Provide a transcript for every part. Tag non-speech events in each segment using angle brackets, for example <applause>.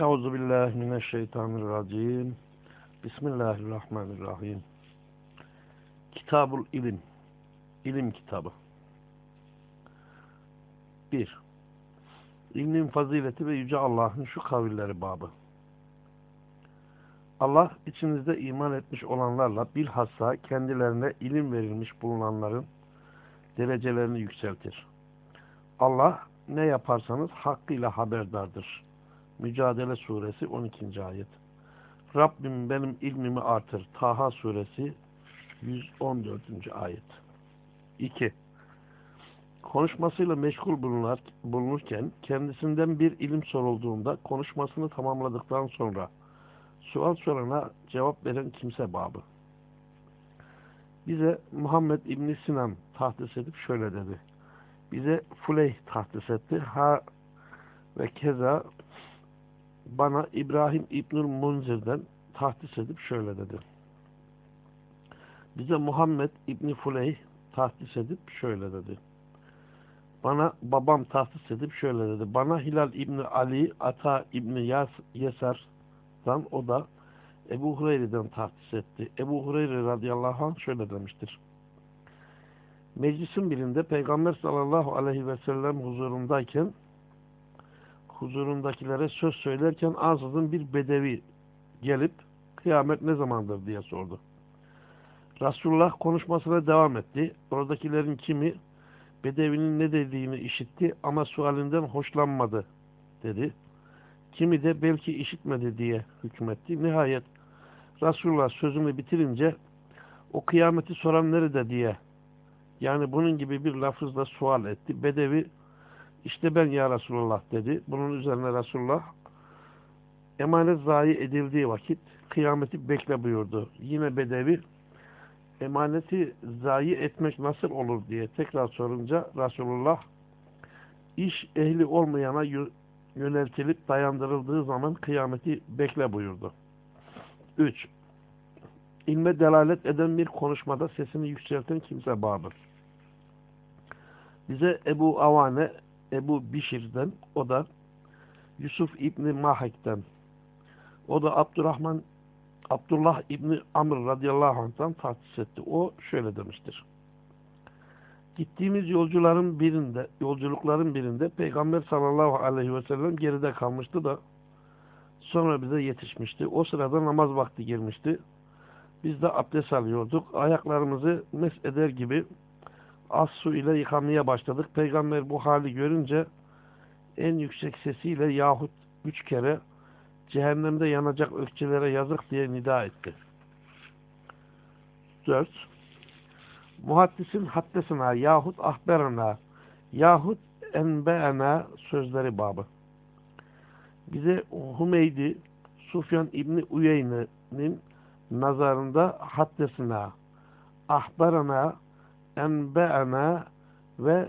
Euzu billahi mineşşeytanirracim. Bismillahirrahmanirrahim. Kitabul İlim. İlim kitabı. 1. İlmin fazileti ve yüce Allah'ın şu kavilleri babı. Allah içinizde iman etmiş olanlarla bilhassa kendilerine ilim verilmiş bulunanların derecelerini yükseltir. Allah ne yaparsanız hakkıyla haberdardır. Mücadele suresi 12. ayet. Rabbim benim ilmimi artır. Taha suresi 114. ayet. 2. Konuşmasıyla meşgul bulunur, bulunurken kendisinden bir ilim sorulduğunda konuşmasını tamamladıktan sonra sual sorana cevap veren kimse babı. Bize Muhammed İbni Sinan tahdis edip şöyle dedi. Bize Fuleyh tahdis etti. Ha ve keza bana İbrahim İbnül Munzir'den tahdis edip şöyle dedi. Bize Muhammed İbni Fuleyh tahdis edip şöyle dedi. Bana babam tahdis edip şöyle dedi. Bana Hilal İbni Ali, Ata İbni Yas, Yesar'dan o da Ebu Hureyre'den tahdis etti. Ebu Hureyre radıyallahu anh şöyle demiştir. Meclisin birinde Peygamber sallallahu aleyhi ve sellem huzurundayken huzurundakilere söz söylerken ansızın bir bedevi gelip kıyamet ne zamandır diye sordu. Resulullah konuşmasına devam etti. Oradakilerin kimi bedevinin ne dediğini işitti ama sualinden hoşlanmadı dedi. Kimi de belki işitmedi diye hükmetti. Nihayet Resulullah sözünü bitirince o kıyameti soran nerede diye yani bunun gibi bir lafızla sual etti. Bedevi işte ben ya Resulullah dedi. Bunun üzerine Resulullah emanet zayi edildiği vakit kıyameti bekle buyurdu. Yine Bedevi emaneti zayi etmek nasıl olur diye tekrar sorunca Resulullah iş ehli olmayana yöneltilip dayandırıldığı zaman kıyameti bekle buyurdu. 3. İlme delalet eden bir konuşmada sesini yükselten kimse babır. Bize Ebu Avane Ebu Bişir'den, o da Yusuf İbni Mahek'ten, o da Abdurrahman Abdullah İbni Amr radıyallahu anh'tan tahsis etti. O şöyle demiştir. Gittiğimiz yolcuların birinde, yolculukların birinde Peygamber sallallahu aleyhi ve sellem geride kalmıştı da sonra bize yetişmişti. O sırada namaz vakti gelmişti. Biz de abdest alıyorduk. Ayaklarımızı mes eder gibi az su ile yıkamaya başladık. Peygamber bu hali görünce en yüksek sesiyle yahut üç kere cehennemde yanacak ökçelere yazık diye nida etti. 4. Muhaddisin haddesina yahut ahberana yahut enbeana sözleri babı. Bize Humeydi Sufyan İbni Uyeyne'nin nazarında haddesina ahberana enbe'ena ve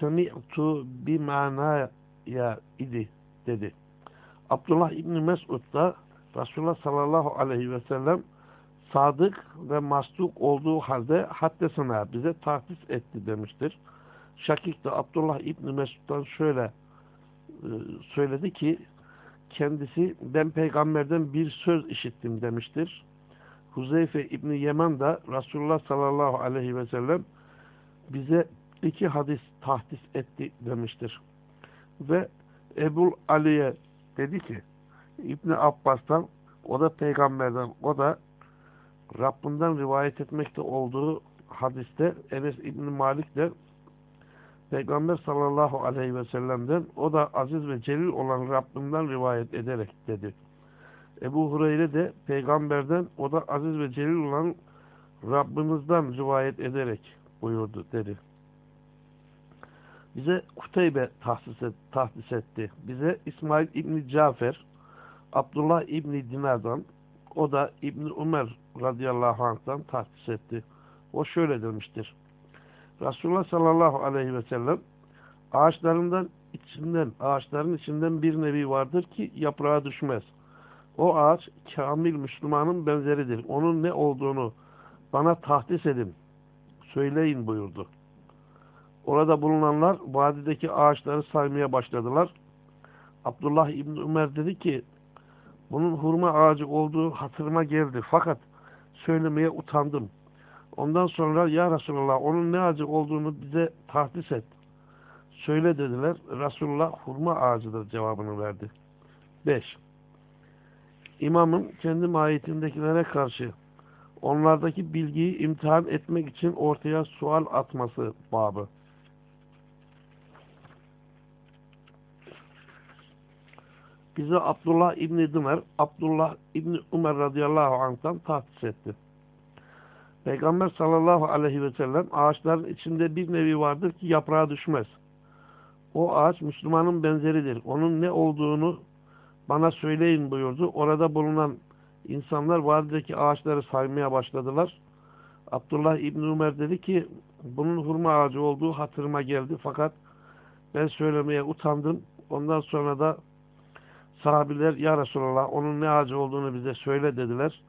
semi'tu ya idi dedi. Abdullah İbni Mesud da Resulullah sallallahu aleyhi ve sellem sadık ve mastuk olduğu halde haddesine bize tahsis etti demiştir. Şakik de Abdullah İbni Mesud'dan şöyle e, söyledi ki kendisi ben peygamberden bir söz işittim demiştir. Huzeyfe İbni Yemen de Resulullah sallallahu aleyhi ve sellem bize iki hadis tahdis etti demiştir. Ve Ebul Ali'ye dedi ki İbni Abbas'tan o da peygamberden o da Rabbinden rivayet etmekte olduğu hadiste Enes İbni Malik de Peygamber sallallahu aleyhi ve sellem'den o da aziz ve celil olan Rabbinden rivayet ederek dedi. Ebu Hureyre de peygamberden o da aziz ve celil olan Rabbimizden rivayet ederek buyurdu dedi. Bize Kuteybe tahsis, et, tahdis etti. Bize İsmail İbni Cafer, Abdullah İbni Dinar'dan, o da İbni Ömer radıyallahu anh'tan tahdis etti. O şöyle demiştir. Resulullah sallallahu aleyhi ve sellem ağaçlarından içinden, ağaçların içinden bir nevi vardır ki yaprağa düşmez. O ağaç kamil Müslümanın benzeridir. Onun ne olduğunu bana tahdis edin söyleyin buyurdu. Orada bulunanlar vadideki ağaçları saymaya başladılar. Abdullah İbni Ömer dedi ki Bunun hurma ağacı olduğu hatırıma geldi. Fakat söylemeye utandım. Ondan sonra ya Resulallah onun ne ağacı olduğunu bize tahdis et. Söyle dediler. Resulullah hurma ağacıdır cevabını verdi. 5. İmamın kendi mahiyetindekilere karşı onlardaki bilgiyi imtihan etmek için ortaya sual atması babı. Bize Abdullah İbni Dımer, Abdullah İbni Ömer radıyallahu anh'tan tahsis etti. Peygamber sallallahu aleyhi ve sellem ağaçların içinde bir nevi vardır ki yaprağa düşmez. O ağaç Müslümanın benzeridir. Onun ne olduğunu bana söyleyin buyurdu. Orada bulunan insanlar vadideki ağaçları saymaya başladılar. Abdullah İbni Ömer dedi ki bunun hurma ağacı olduğu hatırıma geldi fakat ben söylemeye utandım. Ondan sonra da sahabiler ya Resulallah onun ne ağacı olduğunu bize söyle dediler.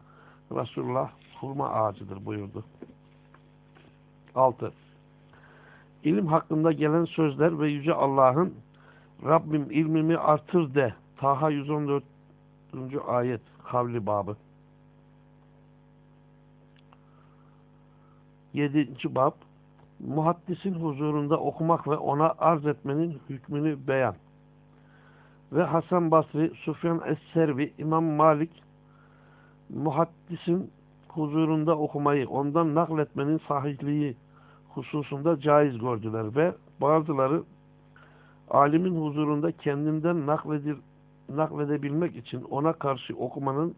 Resulullah hurma ağacıdır buyurdu. 6. İlim hakkında gelen sözler ve Yüce Allah'ın Rabbim ilmimi artır de Taha 114. ayet kavli babı. 7. bab Muhaddisin huzurunda okumak ve ona arz etmenin hükmünü beyan. Ve Hasan Basri, Sufyan Es-Servi, İmam Malik muhaddisin huzurunda okumayı, ondan nakletmenin sahihliği hususunda caiz gördüler ve bazıları alimin huzurunda kendinden nakledir, nakledebilmek için ona karşı okumanın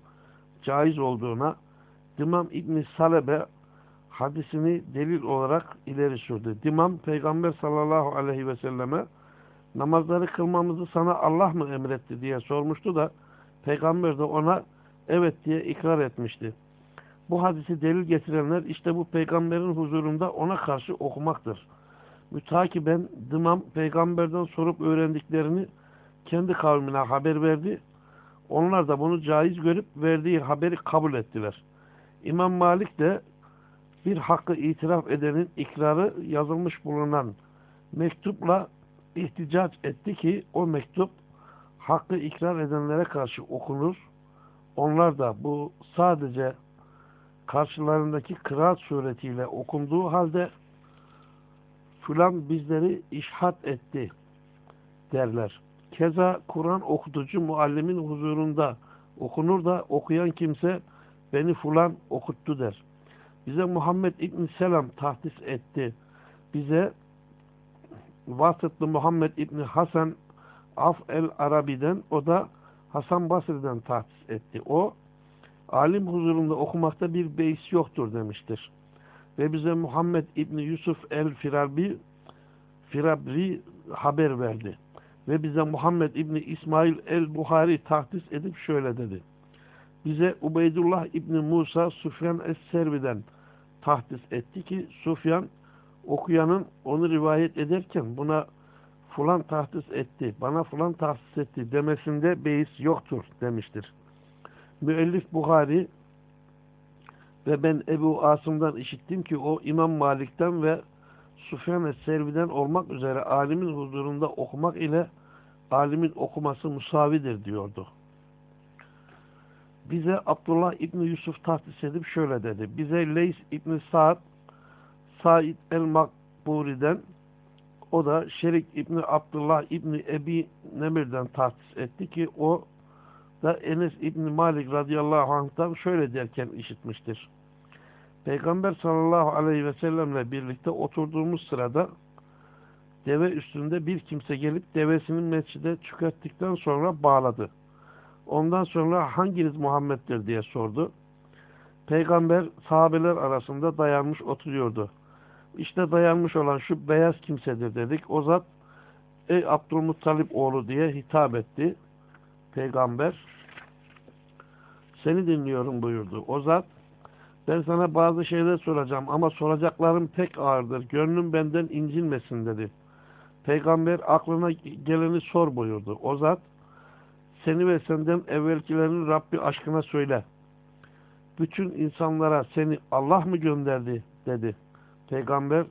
caiz olduğuna Dimam İbni Salebe hadisini delil olarak ileri sürdü. Dimam Peygamber sallallahu aleyhi ve selleme namazları kılmamızı sana Allah mı emretti diye sormuştu da Peygamber de ona evet diye ikrar etmişti. Bu hadisi delil getirenler işte bu peygamberin huzurunda ona karşı okumaktır. Mütakiben Dımam peygamberden sorup öğrendiklerini kendi kavmine haber verdi. Onlar da bunu caiz görüp verdiği haberi kabul ettiler. İmam Malik de bir hakkı itiraf edenin ikrarı yazılmış bulunan mektupla ihticac etti ki o mektup hakkı ikrar edenlere karşı okunur. Onlar da bu sadece karşılarındaki kıraat suretiyle okunduğu halde filan bizleri işhat etti derler. Keza Kur'an okutucu muallimin huzurunda okunur da okuyan kimse beni fulan okuttu der. Bize Muhammed İbn Selam tahdis etti. Bize Vasıtlı Muhammed İbni Hasan Af el-Arabi'den o da Hasan Basri'den tahdis etti. O alim huzurunda okumakta bir beis yoktur demiştir. Ve bize Muhammed İbni Yusuf el-Firabri Firabri haber verdi. Ve bize Muhammed İbni İsmail el-Buhari tahdis edip şöyle dedi. Bize Ubeydullah İbni Musa Sufyan es-Servi'den tahdis etti ki Sufyan okuyanın onu rivayet ederken buna fulan tahdis etti, bana fulan tahdis etti demesinde beis yoktur demiştir. Müellif Buhari ve ben Ebu Asım'dan işittim ki o İmam Malik'ten ve Sufyan Servi'den olmak üzere alimin huzurunda okumak ile alimin okuması musavidir diyordu. Bize Abdullah İbni Yusuf tahsis edip şöyle dedi. Bize Leys İbni Sa'd Said el-Makburi'den o da Şerik İbni Abdullah İbni Ebi Nemir'den tahsis etti ki o da Enes İbni Malik radıyallahu anh'tan şöyle derken işitmiştir. Peygamber sallallahu aleyhi ve sellemle birlikte oturduğumuz sırada deve üstünde bir kimse gelip devesini mescide çökerttikten sonra bağladı. Ondan sonra hanginiz Muhammed'dir diye sordu. Peygamber sahabeler arasında dayanmış oturuyordu. İşte dayanmış olan şu beyaz kimsedir dedik. O zat ey Abdülmuttalip oğlu diye hitap etti. Peygamber seni dinliyorum buyurdu. O zat ben sana bazı şeyler soracağım ama soracaklarım pek ağırdır. Gönlüm benden incinmesin dedi. Peygamber aklına geleni sor buyurdu. O zat seni ve senden evvelkilerin Rabbi aşkına söyle. Bütün insanlara seni Allah mı gönderdi dedi. Peygamber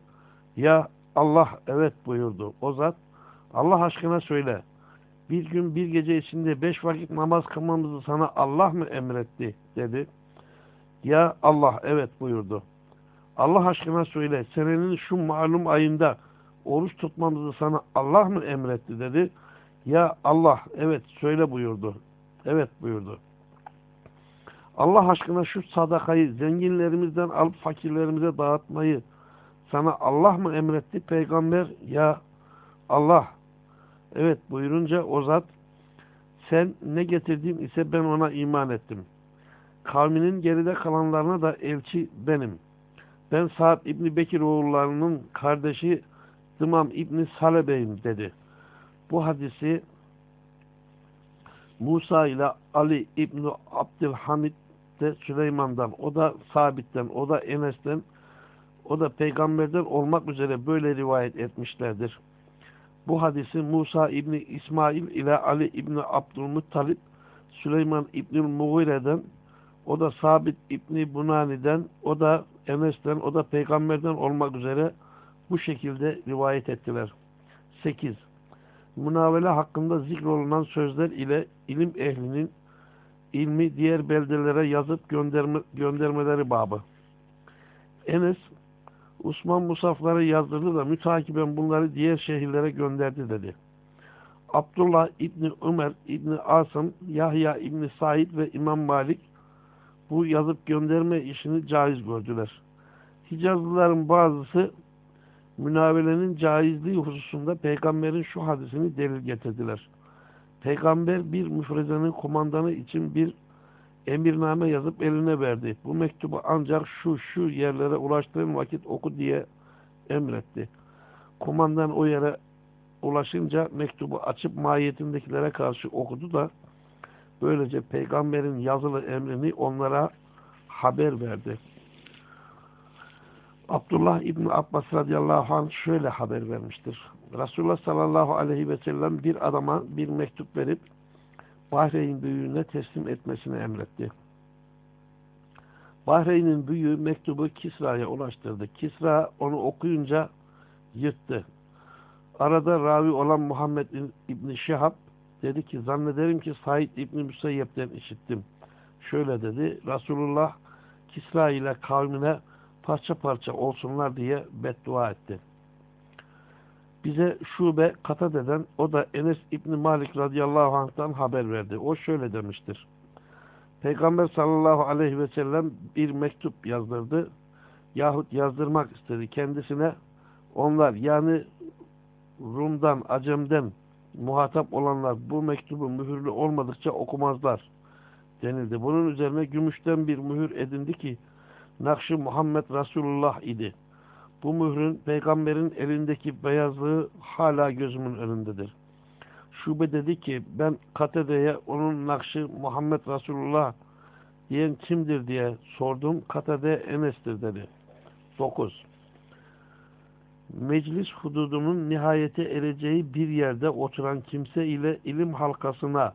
ya Allah evet buyurdu. O zat Allah aşkına söyle. bir gün bir gece içinde beş vakit namaz kılmamızı sana Allah mı emretti dedi. Ya Allah evet buyurdu. Allah aşkına söyle senenin şu malum ayında oruç tutmamızı sana Allah mı emretti dedi. Ya Allah evet söyle buyurdu. Evet buyurdu. Allah aşkına şu sadakayı zenginlerimizden alıp fakirlerimize dağıtmayı sana Allah mı emretti peygamber? Ya Allah evet buyurunca o zat sen ne getirdin ise ben ona iman ettim. Kavminin geride kalanlarına da elçi benim. Ben Sa'd İbni Bekir oğullarının kardeşi Dımam İbni Salebe'yim dedi. Bu hadisi Musa ile Ali İbni Abdülhamid de Süleyman'dan, o da Sabit'ten, o da Enes'ten, o da peygamberden olmak üzere böyle rivayet etmişlerdir. Bu hadisi Musa İbni İsmail ile Ali İbni Abdülmuttalip, Süleyman İbni Mughire'den, o da Sabit İbni Bunani'den, o da Enes'ten, o da peygamberden olmak üzere bu şekilde rivayet ettiler. 8. Münavele hakkında zikrolunan sözler ile ilim ehlinin ilmi diğer beldelere yazıp gönderme, göndermeleri babı. Enes, Osman Musafları yazdırdı da mütakiben bunları diğer şehirlere gönderdi dedi. Abdullah İbni Ömer İbni Asım, Yahya İbni Said ve İmam Malik bu yazıp gönderme işini caiz gördüler. Hicazlıların bazısı münavelenin caizliği hususunda peygamberin şu hadisini delil getirdiler. Peygamber bir müfrezenin komandanı için bir emirname yazıp eline verdi. Bu mektubu ancak şu şu yerlere ulaştığın vakit oku diye emretti. Komandan o yere ulaşınca mektubu açıp mahiyetindekilere karşı okudu da böylece peygamberin yazılı emrini onlara haber verdi. Abdullah İbni Abbas radıyallahu anh şöyle haber vermiştir. Resulullah sallallahu aleyhi ve sellem bir adama bir mektup verip Bahreyn büyüğüne teslim etmesini emretti. Bahreyn'in büyüğü mektubu Kisra'ya ulaştırdı. Kisra onu okuyunca yırttı. Arada ravi olan Muhammed İbni Şihab dedi ki zannederim ki Said İbni Müseyyep'ten işittim. Şöyle dedi. Resulullah Kisra ile kavmine parça parça olsunlar diye beddua etti. Bize şube Katade'den o da Enes İbni Malik radıyallahu anh'tan haber verdi. O şöyle demiştir. Peygamber sallallahu aleyhi ve sellem bir mektup yazdırdı. Yahut yazdırmak istedi kendisine. Onlar yani Rum'dan, Acem'den muhatap olanlar bu mektubu mühürlü olmadıkça okumazlar denildi. Bunun üzerine gümüşten bir mühür edindi ki Nakşı Muhammed Resulullah idi. Bu mührün peygamberin elindeki beyazlığı hala gözümün önündedir. Şube dedi ki ben Katede'ye onun nakşı Muhammed Resulullah diyen kimdir diye sordum. Katede Enes'tir dedi. 9. Meclis hududunun nihayete ereceği bir yerde oturan kimse ile ilim halkasına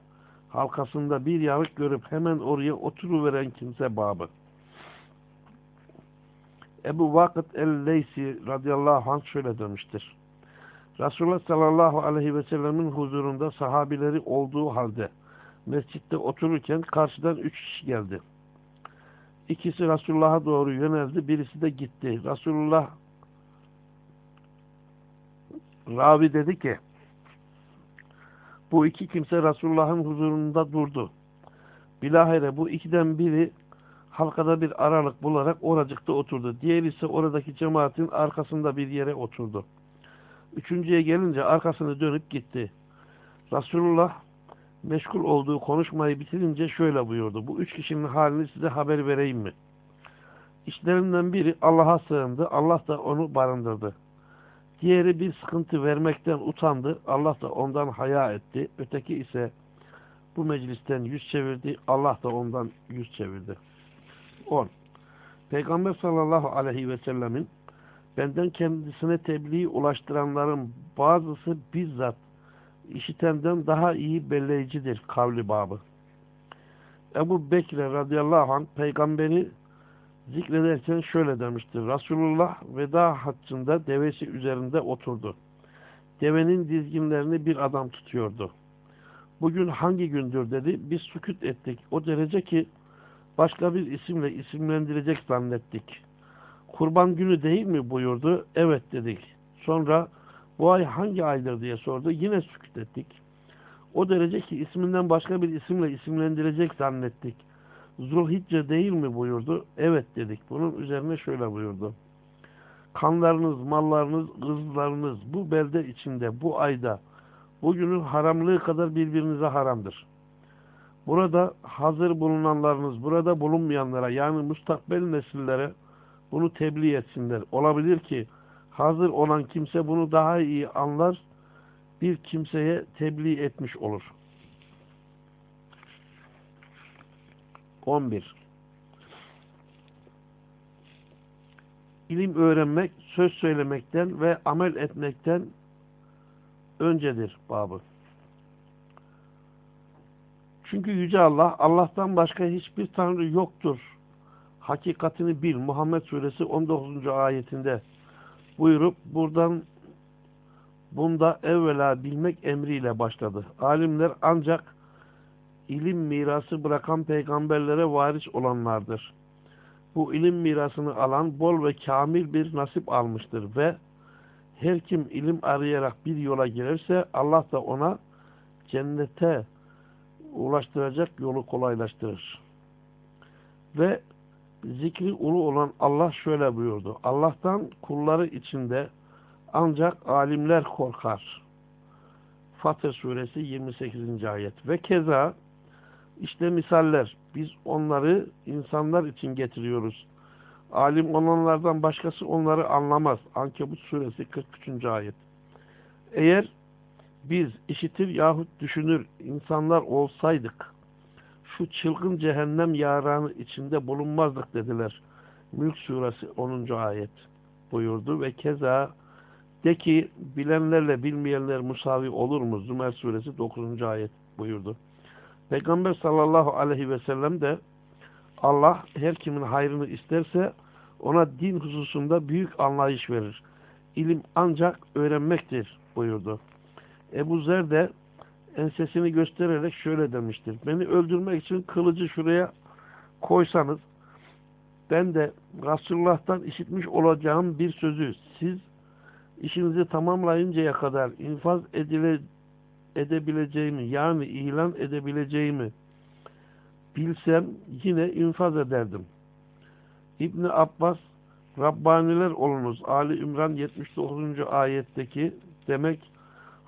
halkasında bir yarık görüp hemen oraya oturuveren kimse babı. Ebu Vakıt el-Leysi radıyallahu anh şöyle demiştir. Resulullah sallallahu aleyhi ve sellemin huzurunda sahabileri olduğu halde mescitte otururken karşıdan üç kişi geldi. İkisi Resulullah'a doğru yöneldi, birisi de gitti. Resulullah Ravi dedi ki bu iki kimse Resulullah'ın huzurunda durdu. Bilahare bu ikiden biri halkada bir aralık bularak oracıkta oturdu. Diğer ise oradaki cemaatin arkasında bir yere oturdu. Üçüncüye gelince arkasını dönüp gitti. Resulullah meşgul olduğu konuşmayı bitirince şöyle buyurdu. Bu üç kişinin halini size haber vereyim mi? İşlerinden biri Allah'a sığındı. Allah da onu barındırdı. Diğeri bir sıkıntı vermekten utandı. Allah da ondan haya etti. Öteki ise bu meclisten yüz çevirdi. Allah da ondan yüz çevirdi. 10. Peygamber sallallahu aleyhi ve sellemin benden kendisine tebliğ ulaştıranların bazısı bizzat işitenden daha iyi belleyicidir kavli babı. Ebu Bekir radıyallahu anh peygamberi zikrederken şöyle demiştir. Resulullah veda haccında devesi üzerinde oturdu. Devenin dizginlerini bir adam tutuyordu. Bugün hangi gündür dedi. Biz sükut ettik. O derece ki başka bir isimle isimlendirecek zannettik. Kurban günü değil mi buyurdu. Evet dedik. Sonra bu ay hangi aydır diye sordu. Yine sükut ettik. O derece ki isminden başka bir isimle isimlendirecek zannettik. Zulhicce değil mi buyurdu. Evet dedik. Bunun üzerine şöyle buyurdu. Kanlarınız, mallarınız, kızlarınız bu belde içinde, bu ayda, bugünün haramlığı kadar birbirinize haramdır. Burada hazır bulunanlarınız, burada bulunmayanlara yani mustakbel nesillere bunu tebliğ etsinler. Olabilir ki hazır olan kimse bunu daha iyi anlar, bir kimseye tebliğ etmiş olur. 11. İlim öğrenmek, söz söylemekten ve amel etmekten öncedir babı. Çünkü Yüce Allah, Allah'tan başka hiçbir Tanrı yoktur. Hakikatini bil. Muhammed Suresi 19. ayetinde buyurup buradan bunda evvela bilmek emriyle başladı. Alimler ancak ilim mirası bırakan peygamberlere varis olanlardır. Bu ilim mirasını alan bol ve kamil bir nasip almıştır ve her kim ilim arayarak bir yola girerse Allah da ona cennete ulaştıracak yolu kolaylaştırır. Ve zikri ulu olan Allah şöyle buyurdu. Allah'tan kulları içinde ancak alimler korkar. Fatır suresi 28. ayet. Ve keza işte misaller. Biz onları insanlar için getiriyoruz. Alim olanlardan başkası onları anlamaz. Ankebut suresi 43. ayet. Eğer biz işitir yahut düşünür insanlar olsaydık şu çılgın cehennem yaranı içinde bulunmazdık dediler. Mülk suresi 10. ayet buyurdu ve keza de ki bilenlerle bilmeyenler musavi olur mu? Zümer suresi 9. ayet buyurdu. Peygamber sallallahu aleyhi ve sellem de Allah her kimin hayrını isterse ona din hususunda büyük anlayış verir. İlim ancak öğrenmektir buyurdu. Ebu Zer de ensesini göstererek şöyle demiştir. Beni öldürmek için kılıcı şuraya koysanız ben de Resulullah'tan işitmiş olacağım bir sözü siz işinizi tamamlayıncaya kadar infaz edile, edebileceğimi yani ilan edebileceğimi bilsem yine infaz ederdim. İbni Abbas Rabbaniler olunuz. Ali İmran 79. ayetteki demek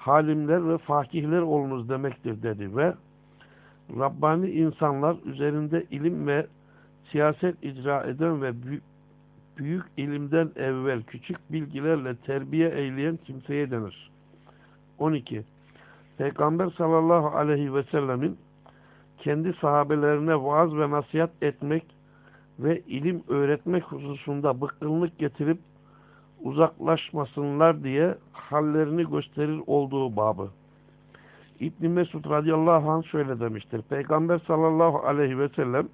halimler ve fakihler olunuz demektir dedi ve Rabbani insanlar üzerinde ilim ve siyaset icra eden ve büyük ilimden evvel küçük bilgilerle terbiye eyleyen kimseye denir. 12. Peygamber sallallahu aleyhi ve sellemin kendi sahabelerine vaaz ve nasihat etmek ve ilim öğretmek hususunda bıkkınlık getirip uzaklaşmasınlar diye hallerini gösterir olduğu babı. İbn Mesud radıyallahu anh şöyle demiştir. Peygamber sallallahu aleyhi ve sellem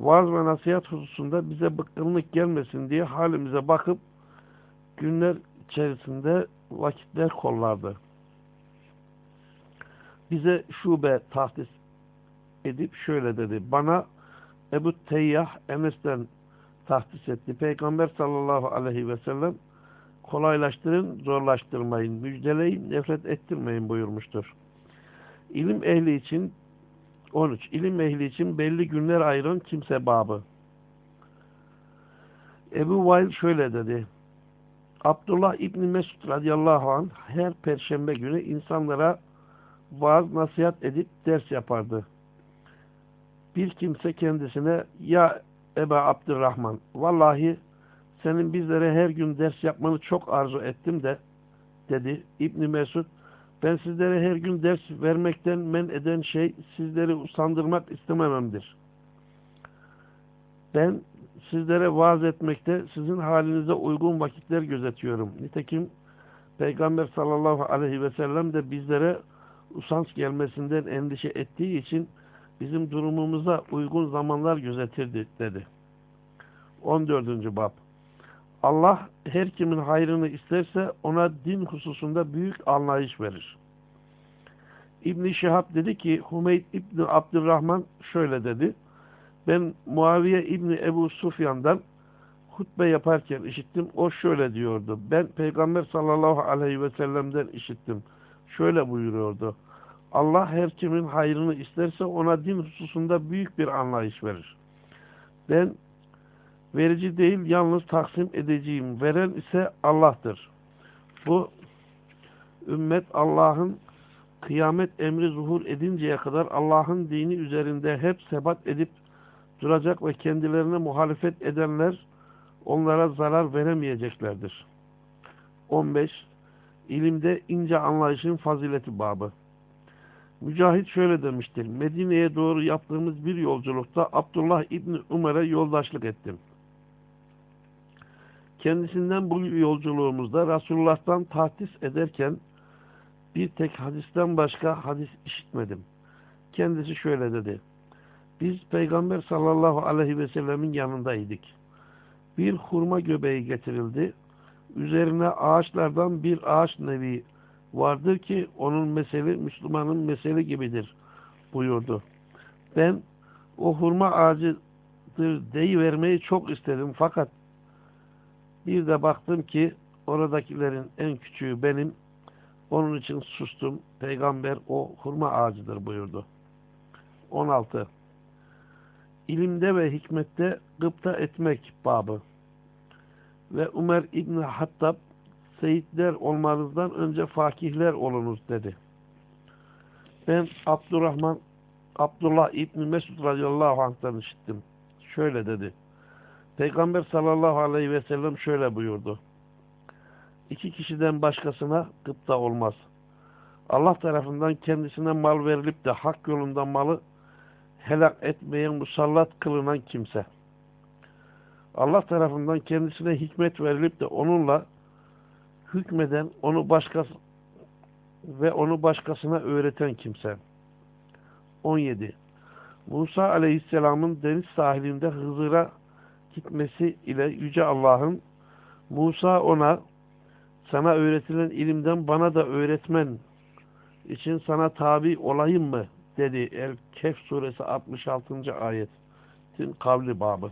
vaaz ve nasihat hususunda bize bıkkınlık gelmesin diye halimize bakıp günler içerisinde vakitler kollardı. Bize şube tahsis edip şöyle dedi. Bana Ebu Teyyah Enes'ten tahsis etti. Peygamber sallallahu aleyhi ve sellem kolaylaştırın, zorlaştırmayın, müjdeleyin, nefret ettirmeyin buyurmuştur. İlim ehli için 13. İlim ehli için belli günler ayıran kimse babı. Ebu Vail şöyle dedi. Abdullah İbni Mesud radıyallahu anh her perşembe günü insanlara vaaz nasihat edip ders yapardı. Bir kimse kendisine ya Eba Abdurrahman vallahi senin bizlere her gün ders yapmanı çok arzu ettim de dedi İbni Mesud ben sizlere her gün ders vermekten men eden şey sizleri usandırmak istemememdir. Ben sizlere vaaz etmekte sizin halinize uygun vakitler gözetiyorum. Nitekim Peygamber sallallahu aleyhi ve sellem de bizlere usanç gelmesinden endişe ettiği için bizim durumumuza uygun zamanlar gözetirdi dedi. 14. Bab Allah her kimin hayrını isterse ona din hususunda büyük anlayış verir. İbn-i Şihab dedi ki Hümeyd İbni Abdurrahman şöyle dedi. Ben Muaviye İbni Ebu Sufyan'dan hutbe yaparken işittim. O şöyle diyordu. Ben Peygamber sallallahu aleyhi ve sellem'den işittim. Şöyle buyuruyordu. Allah her kimin hayrını isterse ona din hususunda büyük bir anlayış verir. Ben verici değil yalnız taksim edeceğim. Veren ise Allah'tır. Bu ümmet Allah'ın kıyamet emri zuhur edinceye kadar Allah'ın dini üzerinde hep sebat edip duracak ve kendilerine muhalefet edenler onlara zarar veremeyeceklerdir. 15. İlimde ince anlayışın fazileti babı. Mücahit şöyle demiştir. Medine'ye doğru yaptığımız bir yolculukta Abdullah İbni Umer'e yoldaşlık ettim. Kendisinden bu yolculuğumuzda Resulullah'tan tahtis ederken bir tek hadisten başka hadis işitmedim. Kendisi şöyle dedi. Biz Peygamber sallallahu aleyhi ve sellemin yanındaydık. Bir hurma göbeği getirildi. Üzerine ağaçlardan bir ağaç nevi vardır ki onun mesele Müslümanın mesele gibidir buyurdu. Ben o hurma ağacıdır deyivermeyi çok istedim fakat bir de baktım ki oradakilerin en küçüğü benim. Onun için sustum. Peygamber o hurma ağacıdır buyurdu. 16. İlimde ve hikmette gıpta etmek babı. Ve Ömer İbni Hattab seyitler olmanızdan önce fakihler olunuz dedi. Ben Abdurrahman Abdullah İbni Mesud radıyallahu anh'tan işittim. Şöyle dedi. Peygamber sallallahu aleyhi ve sellem şöyle buyurdu. İki kişiden başkasına gıpta olmaz. Allah tarafından kendisine mal verilip de hak yolunda malı helak etmeyen musallat kılınan kimse. Allah tarafından kendisine hikmet verilip de onunla hükmeden onu başkası ve onu başkasına öğreten kimse. 17. Musa aleyhisselamın deniz sahilinde Hızır'a gitmesi ile Yüce Allah'ın Musa ona sana öğretilen ilimden bana da öğretmen için sana tabi olayım mı? dedi El-Kehf suresi 66. ayetin kavli babı.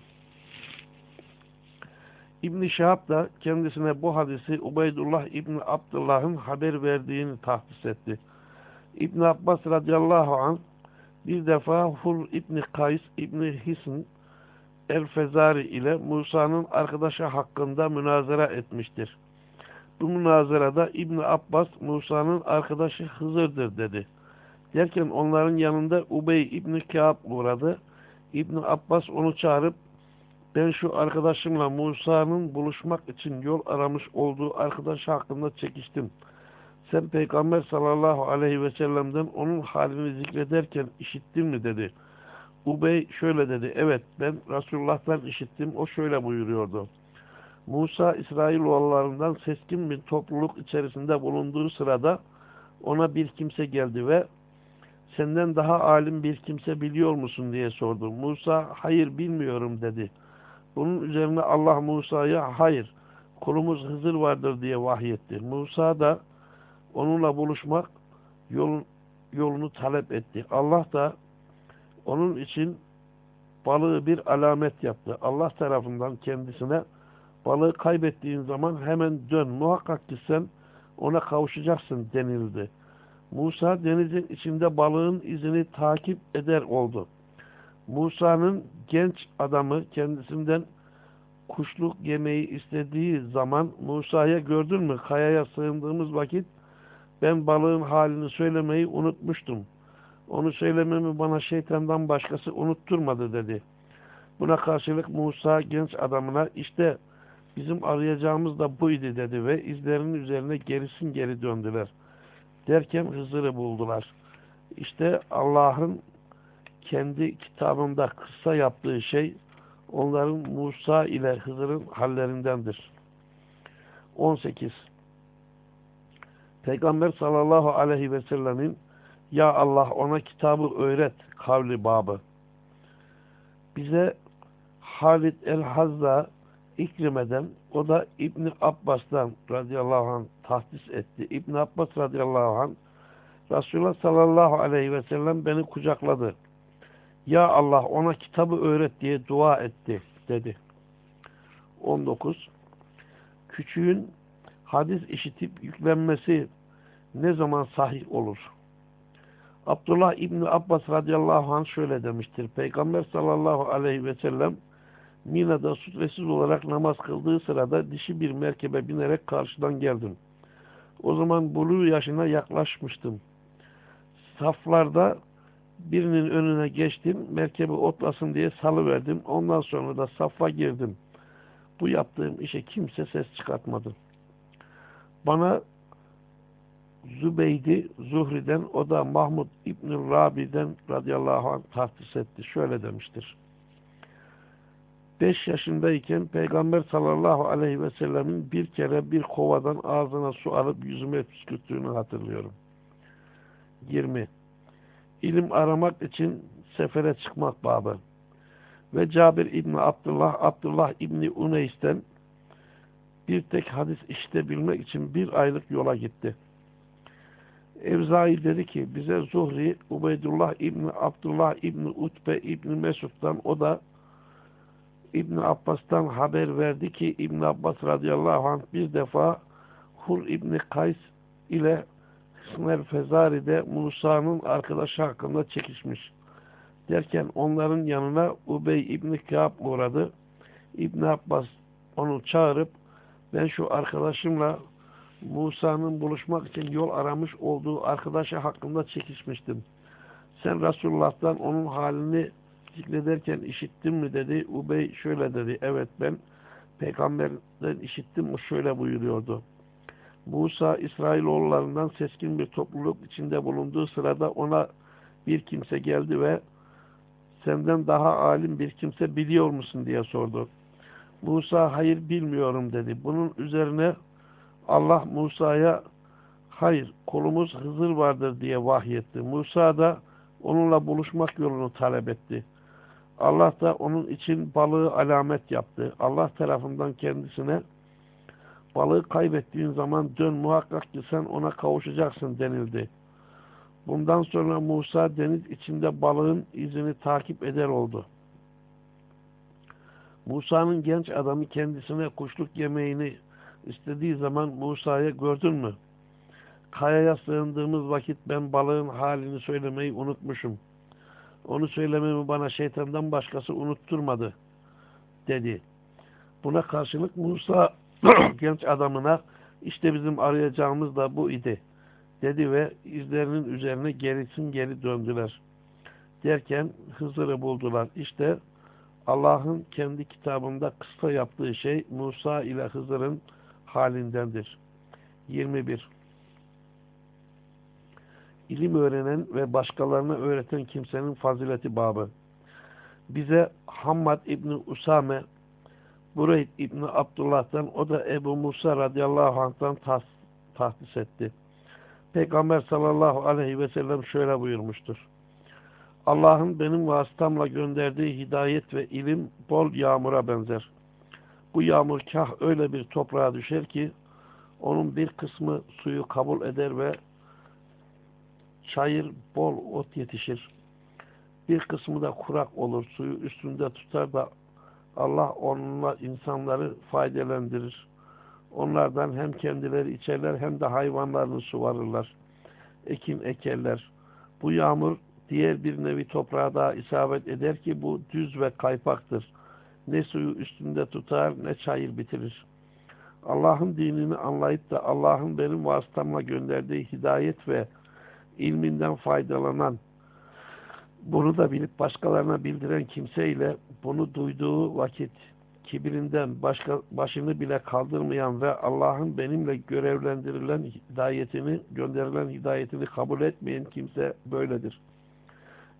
İbn-i Şahab da kendisine bu hadisi Ubeydullah İbni Abdullah'ın haber verdiğini tahsis etti. İbn Abbas radıyallahu anh bir defa Hur İbni Kays İbni Hisn El-Fezari ile Musa'nın arkadaşı hakkında münazara etmiştir. Bu münazarada İbn Abbas Musa'nın arkadaşı Hızır'dır dedi. Derken onların yanında Ubey İbni Kâb uğradı. İbn Abbas onu çağırıp ben şu arkadaşımla Musa'nın buluşmak için yol aramış olduğu arkadaş hakkında çekiştim. Sen Peygamber sallallahu aleyhi ve sellem'den onun halini zikrederken işittin mi dedi. Ubey şöyle dedi. Evet ben Resulullah'tan işittim. O şöyle buyuruyordu. Musa İsrailoğullarından seskin bir topluluk içerisinde bulunduğu sırada ona bir kimse geldi ve senden daha alim bir kimse biliyor musun diye sordu. Musa hayır bilmiyorum dedi. Bunun üzerine Allah Musa'ya hayır kulumuz Hızır vardır diye vahyetti. Musa da onunla buluşmak yolun, yolunu talep etti. Allah da onun için balığı bir alamet yaptı. Allah tarafından kendisine balığı kaybettiğin zaman hemen dön. Muhakkak ki sen ona kavuşacaksın denildi. Musa denizin içinde balığın izini takip eder oldu. Musa'nın genç adamı kendisinden kuşluk yemeği istediği zaman Musa'ya gördün mü kayaya sığındığımız vakit ben balığın halini söylemeyi unutmuştum. Onu söylememi bana şeytandan başkası unutturmadı dedi. Buna karşılık Musa genç adamına işte bizim arayacağımız da buydu dedi ve izlerinin üzerine gerisin geri döndüler. Derken Hızır'ı buldular. İşte Allah'ın kendi kitabında kısa yaptığı şey onların Musa ile Hızır'ın hallerindendir. 18. Peygamber sallallahu aleyhi ve sellemin Ya Allah ona kitabı öğret kavli babı. Bize Halid el-Hazza İkrime'den o da İbni Abbas'tan radıyallahu anh tahsis etti. İbni Abbas radıyallahu anh Resulullah sallallahu aleyhi ve sellem beni kucakladı. Ya Allah ona kitabı öğret diye dua etti dedi. 19. Küçüğün hadis işitip yüklenmesi ne zaman sahih olur? Abdullah İbni Abbas radıyallahu anh şöyle demiştir. Peygamber sallallahu aleyhi ve sellem Mina'da sutresiz olarak namaz kıldığı sırada dişi bir merkebe binerek karşıdan geldim. O zaman buluğ yaşına yaklaşmıştım. Saflarda birinin önüne geçtim. Merkebi otlasın diye salıverdim. Ondan sonra da safa girdim. Bu yaptığım işe kimse ses çıkartmadı. Bana Zübeydi Zuhri'den o da Mahmud İbn Rabi'den radıyallahu anh tahsis etti. Şöyle demiştir. 5 yaşındayken Peygamber sallallahu aleyhi ve sellemin bir kere bir kovadan ağzına su alıp yüzüme püskürttüğünü hatırlıyorum. 20. İlim aramak için sefere çıkmak babı. Ve Cabir İbni Abdullah, Abdullah İbni Uneys'ten bir tek hadis işitebilmek için bir aylık yola gitti. Evzai dedi ki bize Zuhri, Ubeydullah İbni Abdullah İbni Utbe İbni Mesud'dan o da İbn Abbas'tan haber verdi ki İbn Abbas radıyallahu anh bir defa Hur İbni Kays ile Hısnel Fezari'de Musa'nın arkadaşı hakkında çekişmiş. Derken onların yanına Ubey İbni Kâb uğradı. İbn Abbas onu çağırıp ben şu arkadaşımla Musa'nın buluşmak için yol aramış olduğu arkadaşı hakkında çekişmiştim. Sen Resulullah'tan onun halini zikrederken işittin mi dedi. Ubey şöyle dedi. Evet ben peygamberden işittim. O şöyle buyuruyordu. Musa İsrailoğullarından seskin bir topluluk içinde bulunduğu sırada ona bir kimse geldi ve senden daha alim bir kimse biliyor musun diye sordu. Musa hayır bilmiyorum dedi. Bunun üzerine Allah Musa'ya hayır kolumuz Hızır vardır diye vahyetti. Musa da onunla buluşmak yolunu talep etti. Allah da onun için balığı alamet yaptı. Allah tarafından kendisine balığı kaybettiğin zaman dön muhakkak ki sen ona kavuşacaksın denildi. Bundan sonra Musa deniz içinde balığın izini takip eder oldu. Musa'nın genç adamı kendisine kuşluk yemeğini istediği zaman Musa'ya gördün mü? Kayaya sığındığımız vakit ben balığın halini söylemeyi unutmuşum. Onu söylememi bana şeytandan başkası unutturmadı dedi. Buna karşılık Musa <clears throat> genç adamına işte bizim arayacağımız da bu idi dedi ve izlerinin üzerine gerisin geri döndüler. Derken Hızır'ı buldular. İşte Allah'ın kendi kitabında kısa yaptığı şey Musa ile Hızır'ın halindendir. 21 ilim öğrenen ve başkalarına öğreten kimsenin fazileti babı. Bize Hammad İbni Usame, Bureyd İbni Abdullah'tan, o da Ebu Musa radıyallahu anh'tan tahs tahdis etti. Peygamber sallallahu aleyhi ve sellem şöyle buyurmuştur. Allah'ın benim vasıtamla gönderdiği hidayet ve ilim bol yağmura benzer. Bu yağmur kah öyle bir toprağa düşer ki onun bir kısmı suyu kabul eder ve çayır bol ot yetişir. Bir kısmı da kurak olur. Suyu üstünde tutar da Allah onunla insanları faydelendirir. Onlardan hem kendileri içerler hem de hayvanlarını suvarırlar. Ekim ekerler. Bu yağmur diğer bir nevi toprağa daha isabet eder ki bu düz ve kaypaktır. Ne suyu üstünde tutar ne çayır bitirir. Allah'ın dinini anlayıp da Allah'ın benim vasıtamla gönderdiği hidayet ve ilminden faydalanan, bunu da bilip başkalarına bildiren kimseyle bunu duyduğu vakit kibirinden başka, başını bile kaldırmayan ve Allah'ın benimle görevlendirilen hidayetini, gönderilen hidayetini kabul etmeyen kimse böyledir.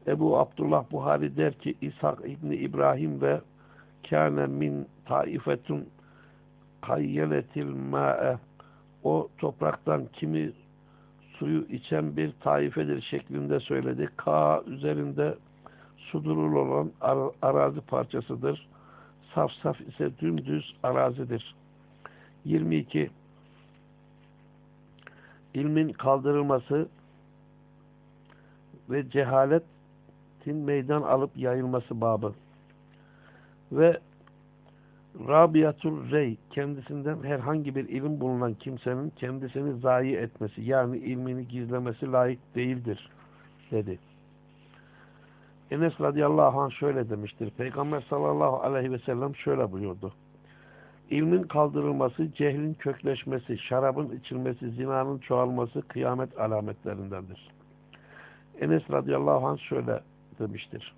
Ebu Abdullah Buhari der ki İshak İbni İbrahim ve kâne min taifetun kayyeletil ma'e o topraktan kimi suyu içen bir taifedir şeklinde söyledi. Ka üzerinde sudurul olan ar arazi parçasıdır. Saf saf ise dümdüz arazidir. 22. İlmin kaldırılması ve cehaletin meydan alıp yayılması babı. Ve Rabiatul Rey kendisinden herhangi bir ilim bulunan kimsenin kendisini zayi etmesi yani ilmini gizlemesi layık değildir dedi. Enes radıyallahu anh şöyle demiştir. Peygamber sallallahu aleyhi ve sellem şöyle buyurdu. İlmin kaldırılması, cehlin kökleşmesi, şarabın içilmesi, zinanın çoğalması kıyamet alametlerindendir. Enes radıyallahu anh şöyle demiştir.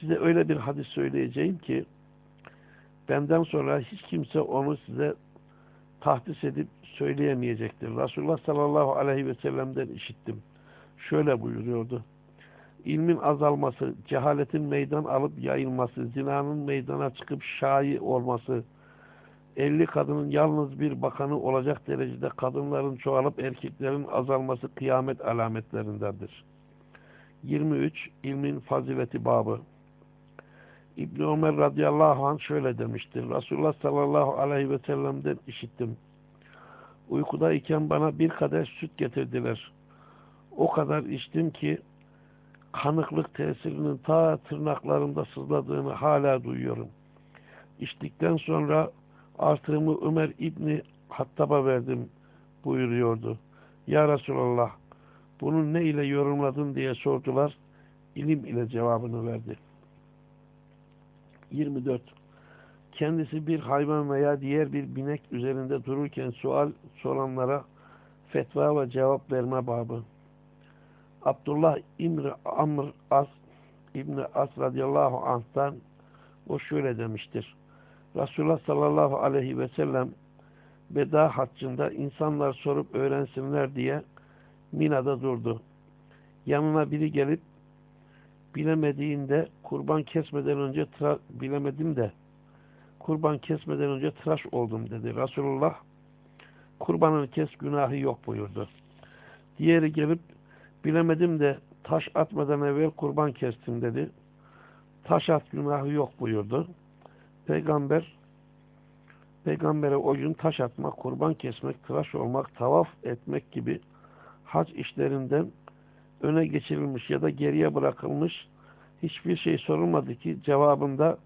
Size öyle bir hadis söyleyeceğim ki benden sonra hiç kimse onu size tahdis edip söyleyemeyecektir. Resulullah sallallahu aleyhi ve sellem'den işittim. Şöyle buyuruyordu. İlmin azalması, cehaletin meydan alıp yayılması, zinanın meydana çıkıp şayi olması, 50 kadının yalnız bir bakanı olacak derecede kadınların çoğalıp erkeklerin azalması kıyamet alametlerindendir. 23. İlmin fazileti babı İbni Ömer radıyallahu anh şöyle demiştir. Resulullah sallallahu aleyhi ve sellem'den işittim. Uykudayken bana bir kadeh süt getirdiler. O kadar içtim ki kanıklık tesirinin ta tırnaklarımda sızladığını hala duyuyorum. İçtikten sonra artığımı Ömer İbni Hattab'a verdim buyuruyordu. Ya Resulallah bunu ne ile yorumladın diye sordular. İlim ile cevabını verdi. 24. Kendisi bir hayvan veya diğer bir binek üzerinde dururken sual soranlara fetva ve cevap verme babı. Abdullah İmri Amr As İbni As radıyallahu anh'tan o şöyle demiştir. Resulullah sallallahu aleyhi ve sellem veda haccında insanlar sorup öğrensinler diye Mina'da durdu. Yanına biri gelip bilemediğinde kurban kesmeden önce bilemedim de kurban kesmeden önce tıraş oldum dedi. Resulullah kurbanını kes günahı yok buyurdu. Diğeri gelip bilemedim de taş atmadan evvel kurban kestim dedi. Taş at günahı yok buyurdu. Peygamber Peygamber'e o gün taş atmak, kurban kesmek, tıraş olmak, tavaf etmek gibi hac işlerinden öne geçirilmiş ya da geriye bırakılmış hiçbir şey sorulmadı ki cevabında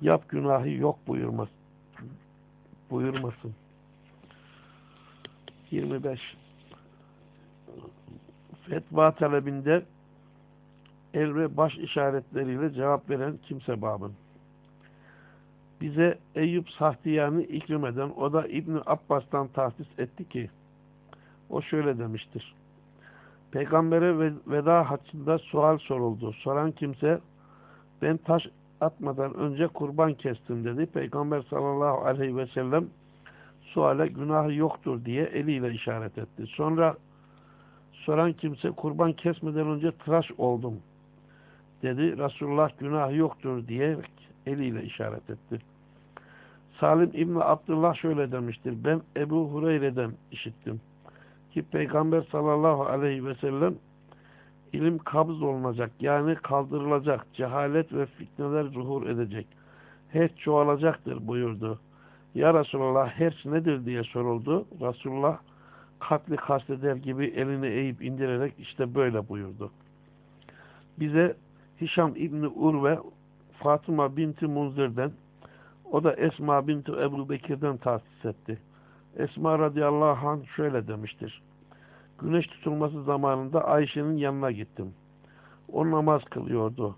yap günahı yok buyurmaz, buyurmasın. 25 Fetva talebinde el ve baş işaretleriyle cevap veren kimse babın. Bize Eyüp Sahtiyan'ı ikrimeden o da İbni Abbas'tan tahsis etti ki o şöyle demiştir. Peygamber'e veda haccında sual soruldu. Soran kimse ben taş atmadan önce kurban kestim dedi. Peygamber sallallahu aleyhi ve sellem suale günahı yoktur diye eliyle işaret etti. Sonra soran kimse kurban kesmeden önce tıraş oldum dedi. Resulullah günahı yoktur diye eliyle işaret etti. Salim İbni Abdullah şöyle demiştir. Ben Ebu Hureyre'den işittim ki Peygamber sallallahu aleyhi ve sellem ilim kabz olunacak yani kaldırılacak cehalet ve fitneler zuhur edecek hiç çoğalacaktır buyurdu. Ya Resulallah herç nedir diye soruldu. Resulullah katli kasteder gibi elini eğip indirerek işte böyle buyurdu. Bize Hişam İbni Urve Fatıma binti Munzir'den o da Esma binti Ebu Bekir'den tahsis etti. Esma radıyallahu anh şöyle demiştir. Güneş tutulması zamanında Ayşe'nin yanına gittim. O namaz kılıyordu.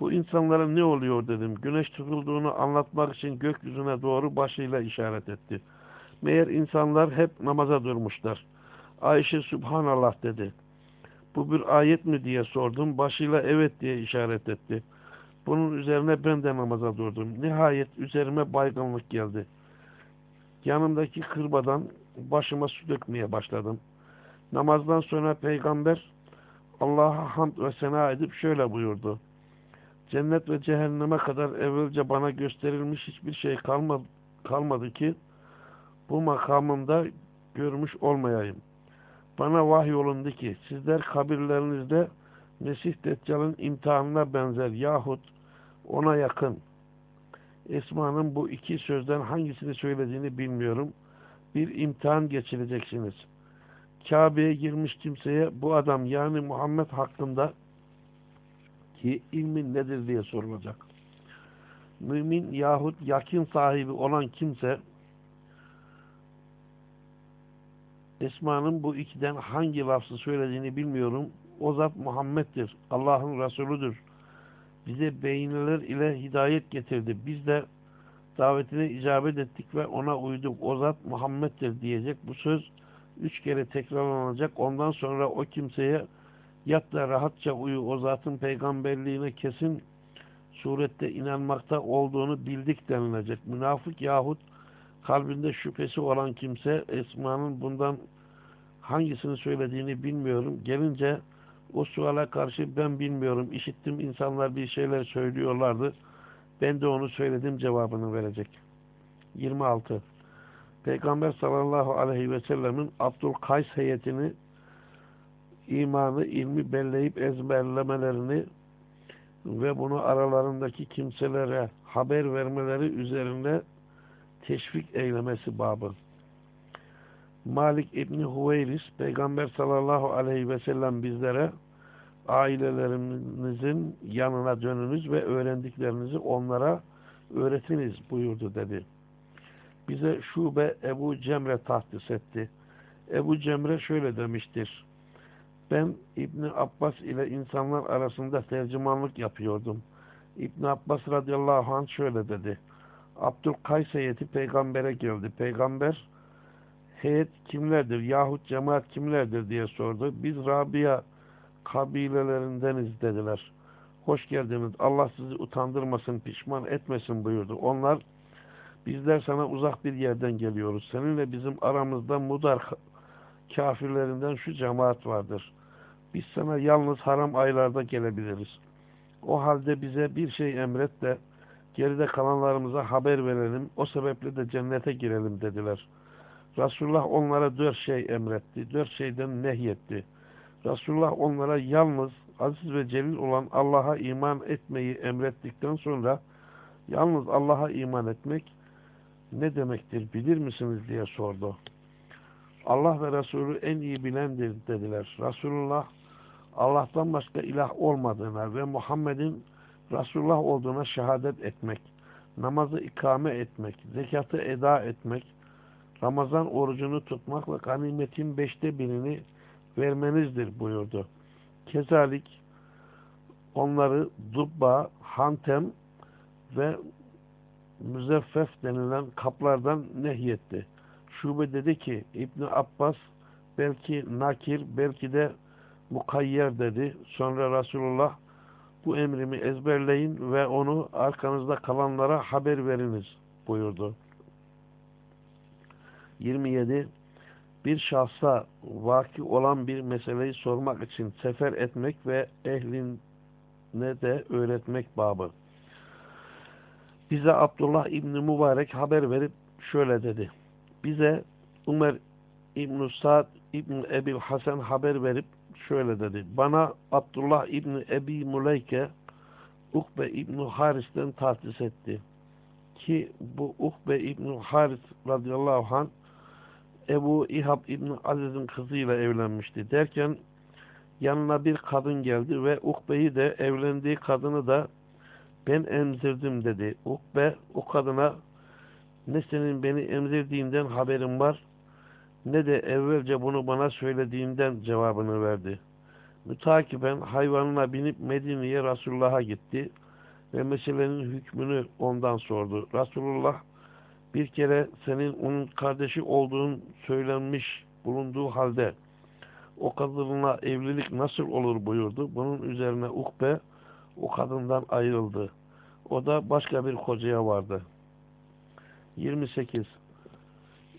Bu insanlara ne oluyor dedim. Güneş tutulduğunu anlatmak için gökyüzüne doğru başıyla işaret etti. Meğer insanlar hep namaza durmuşlar. Ayşe Subhanallah dedi. Bu bir ayet mi diye sordum. Başıyla evet diye işaret etti. Bunun üzerine ben de namaza durdum. Nihayet üzerime baygınlık geldi. Yanımdaki kırbadan başıma su dökmeye başladım. Namazdan sonra peygamber Allah'a hamd ve sena edip şöyle buyurdu. Cennet ve cehenneme kadar evvelce bana gösterilmiş hiçbir şey kalmadı, kalmadı ki bu makamımda görmüş olmayayım. Bana vahyolundu ki sizler kabirlerinizde Mesih Deccal'ın imtihanına benzer yahut ona yakın. Esma'nın bu iki sözden hangisini söylediğini bilmiyorum. Bir imtihan geçireceksiniz. Kabe'ye girmiş kimseye bu adam yani Muhammed hakkında ki ilmin nedir diye sorulacak. Mümin yahut yakin sahibi olan kimse Esma'nın bu ikiden hangi lafzı söylediğini bilmiyorum. O zat Muhammed'dir. Allah'ın Resulüdür. Bize beyinler ile hidayet getirdi. Biz de davetine icabet ettik ve ona uyduk. O zat Muhammed'dir diyecek. Bu söz üç kere tekrarlanacak. Ondan sonra o kimseye yat da rahatça uyu. O zatın peygamberliğine kesin surette inanmakta olduğunu bildik denilecek. Münafık yahut kalbinde şüphesi olan kimse Esma'nın bundan hangisini söylediğini bilmiyorum. Gelince o suala karşı ben bilmiyorum. İşittim insanlar bir şeyler söylüyorlardı. Ben de onu söyledim cevabını verecek. 26. Peygamber sallallahu aleyhi ve sellemin Abdülkays heyetini imanı, ilmi belleyip ezberlemelerini ve bunu aralarındaki kimselere haber vermeleri üzerine teşvik eylemesi babı. Malik İbni Huveyris, Peygamber sallallahu aleyhi ve sellem bizlere ailelerinizin yanına dönünüz ve öğrendiklerinizi onlara öğretiniz buyurdu dedi. Bize şube Ebu Cemre tahdis etti. Ebu Cemre şöyle demiştir. Ben İbni Abbas ile insanlar arasında tercümanlık yapıyordum. İbni Abbas radıyallahu anh şöyle dedi. Abdülkays heyeti peygambere geldi. Peygamber heyet kimlerdir yahut cemaat kimlerdir diye sordu. Biz Rabia kabilelerindeniz dediler. Hoş geldiniz. Allah sizi utandırmasın, pişman etmesin buyurdu. Onlar bizler sana uzak bir yerden geliyoruz. Seninle bizim aramızda mudar kafirlerinden şu cemaat vardır. Biz sana yalnız haram aylarda gelebiliriz. O halde bize bir şey emret de geride kalanlarımıza haber verelim. O sebeple de cennete girelim dediler. Resulullah onlara dört şey emretti. Dört şeyden nehyetti. Resulullah onlara yalnız aziz ve celil olan Allah'a iman etmeyi emrettikten sonra yalnız Allah'a iman etmek ne demektir bilir misiniz diye sordu. Allah ve Resulü en iyi bilendir dediler. Resulullah Allah'tan başka ilah olmadığına ve Muhammed'in Resulullah olduğuna şehadet etmek, namazı ikame etmek, zekatı eda etmek, Ramazan orucunu tutmak ve ganimetin beşte birini vermenizdir buyurdu. Kezalik onları Dubba, Hantem ve Müzeffef denilen kaplardan nehyetti. Şube dedi ki İbni Abbas belki nakir belki de mukayyer dedi. Sonra Resulullah bu emrimi ezberleyin ve onu arkanızda kalanlara haber veriniz buyurdu. 27 bir şahsa vaki olan bir meseleyi sormak için sefer etmek ve ehline de öğretmek babı. Bize Abdullah İbni Mübarek haber verip şöyle dedi. Bize Ömer İbn Sa'd İbn Ebil Hasan haber verip şöyle dedi. Bana Abdullah İbni Ebi Muleyke Ukbe İbn Haris'ten tahsis etti. Ki bu Ukbe İbn Haris radıyallahu anh Ebu İhab İbni Aziz'in kızıyla evlenmişti. Derken yanına bir kadın geldi ve Ukbe'yi de evlendiği kadını da ben emzirdim dedi. Ukbe o kadına ne senin beni emzirdiğinden haberim var ne de evvelce bunu bana söylediğinden cevabını verdi. Mütakiben hayvanına binip Medine'ye Resulullah'a gitti ve meselenin hükmünü ondan sordu. Resulullah bir kere senin onun kardeşi olduğun söylenmiş bulunduğu halde o kadınla evlilik nasıl olur buyurdu. Bunun üzerine Ukbe o kadından ayrıldı. O da başka bir kocaya vardı. 28.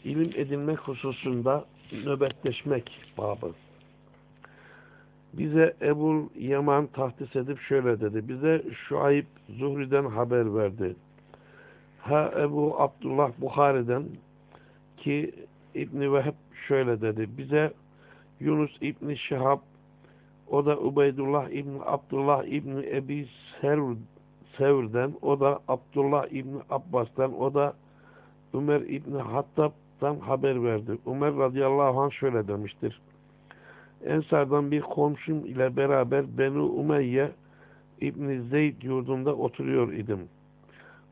İlim edinmek hususunda nöbetleşmek babı. Bize Ebul Yaman tahdis edip şöyle dedi. Bize Şuayb Zuhri'den haber verdi. Ha Ebu Abdullah Bukhari'den ki İbni Veheb şöyle dedi. Bize Yunus İbni Şihab o da Ubeydullah İbni Abdullah İbni Ebi Sevr, Sevr'den o da Abdullah İbni Abbas'tan o da Ömer İbni Hattab'dan haber verdi. Ömer radıyallahu anh şöyle demiştir. Ensardan bir komşum ile beraber Benu Umeyye İbni Zeyd yurdunda oturuyor idim.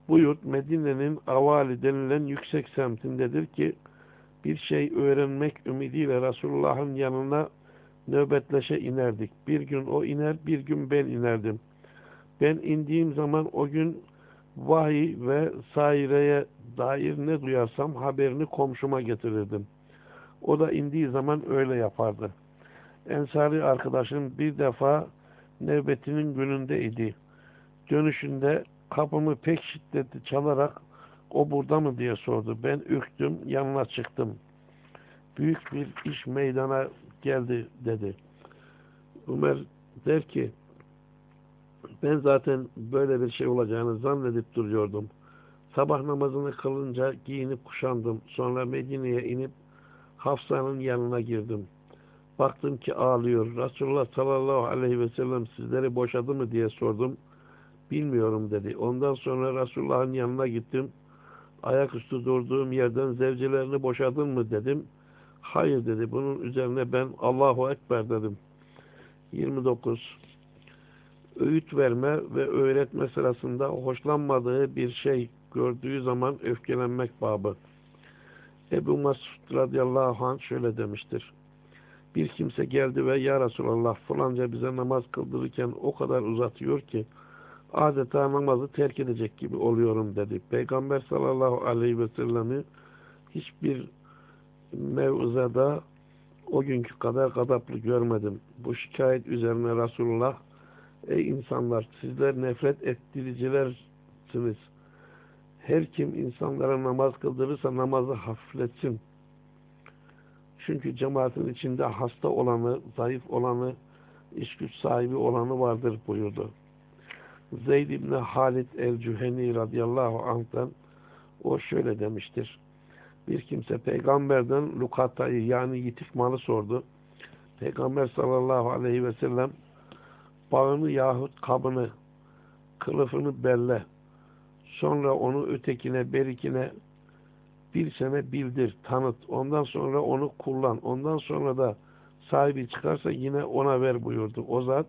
Bu yurt Medine'nin Avali denilen yüksek semtindedir ki bir şey öğrenmek ümidiyle Resulullah'ın yanına nöbetleşe inerdik. Bir gün o iner, bir gün ben inerdim. Ben indiğim zaman o gün vahiy ve saireye dair ne duyarsam haberini komşuma getirirdim. O da indiği zaman öyle yapardı. Ensari arkadaşım bir defa nöbetinin günündeydi. Dönüşünde kapımı pek şiddetli çalarak o burada mı diye sordu. Ben ürktüm, yanına çıktım. Büyük bir iş meydana geldi dedi. Ömer der ki ben zaten böyle bir şey olacağını zannedip duruyordum. Sabah namazını kılınca giyinip kuşandım. Sonra Medine'ye inip Hafsa'nın yanına girdim. Baktım ki ağlıyor. Resulullah sallallahu aleyhi ve sellem sizleri boşadı mı diye sordum. Bilmiyorum dedi. Ondan sonra Resulullah'ın yanına gittim. Ayaküstü durduğum yerden zevcilerini boşadın mı dedim. Hayır dedi. Bunun üzerine ben Allahu Ekber dedim. 29. Öğüt verme ve öğretme sırasında hoşlanmadığı bir şey gördüğü zaman öfkelenmek babı. Ebu Masud radıyallahu anh şöyle demiştir. Bir kimse geldi ve ya Resulallah falanca bize namaz kıldırırken o kadar uzatıyor ki adeta namazı terk edecek gibi oluyorum dedi. Peygamber sallallahu aleyhi ve sellemi hiçbir mevzada o günkü kadar gadaplı görmedim. Bu şikayet üzerine Resulullah ey insanlar sizler nefret ettiricilersiniz. Her kim insanlara namaz kıldırırsa namazı hafifletsin. Çünkü cemaatin içinde hasta olanı, zayıf olanı, iş güç sahibi olanı vardır buyurdu. Zeyd İbni Halid el-Cüheni radıyallahu anh'tan o şöyle demiştir. Bir kimse peygamberden lukatayı yani yitik malı sordu. Peygamber sallallahu aleyhi ve sellem bağını yahut kabını, kılıfını belle. Sonra onu ötekine, berikine bir sene bildir, tanıt. Ondan sonra onu kullan. Ondan sonra da sahibi çıkarsa yine ona ver buyurdu. O zat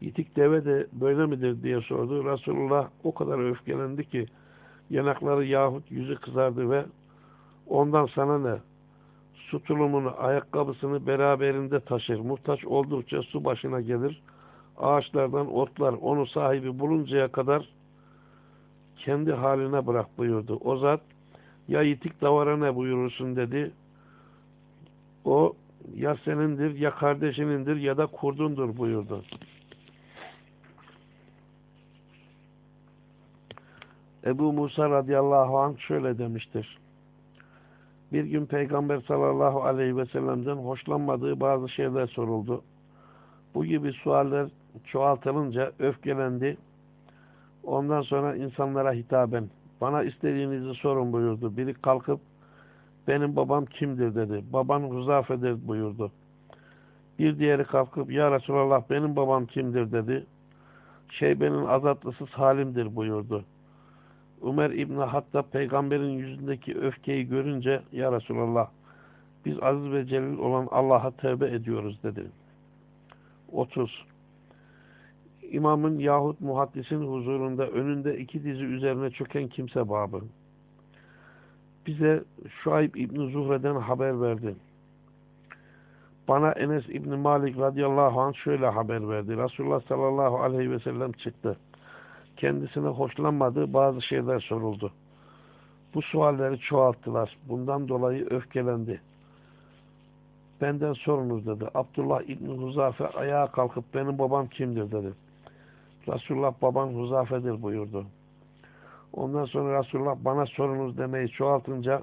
yitik deve de böyle midir diye sordu. Resulullah o kadar öfkelendi ki yanakları yahut yüzü kızardı ve ondan sana ne? Su tulumunu, ayakkabısını beraberinde taşır. Muhtaç oldukça su başına gelir. Ağaçlardan otlar. Onu sahibi buluncaya kadar kendi haline bırak buyurdu. O zat ya yitik davara ne buyurursun dedi. O ya senindir ya kardeşinindir ya da kurdundur buyurdu. Ebu Musa radıyallahu anh şöyle demiştir. Bir gün Peygamber sallallahu aleyhi ve sellem'den hoşlanmadığı bazı şeyler soruldu. Bu gibi sualler çoğaltılınca öfkelendi. Ondan sonra insanlara hitaben bana istediğinizi sorun buyurdu. Biri kalkıp benim babam kimdir dedi. Baban Huzafe'dir buyurdu. Bir diğeri kalkıp ya Resulallah benim babam kimdir dedi. Şeybe'nin azatlısı Salim'dir buyurdu. Ömer İbni Hatta peygamberin yüzündeki öfkeyi görünce ya Resulallah biz aziz ve celil olan Allah'a tövbe ediyoruz dedi. 30. İmamın yahut muhaddisin huzurunda önünde iki dizi üzerine çöken kimse babı. Bize Şuayb İbni Zuhre'den haber verdi. Bana Enes İbni Malik radıyallahu anh şöyle haber verdi. Resulullah sallallahu aleyhi ve sellem çıktı kendisine hoşlanmadığı bazı şeyler soruldu. Bu sualleri çoğalttılar. Bundan dolayı öfkelendi. Benden sorunuz dedi. Abdullah İbni Huzafe ayağa kalkıp benim babam kimdir dedi. Resulullah baban Huzafe'dir buyurdu. Ondan sonra Resulullah bana sorunuz demeyi çoğaltınca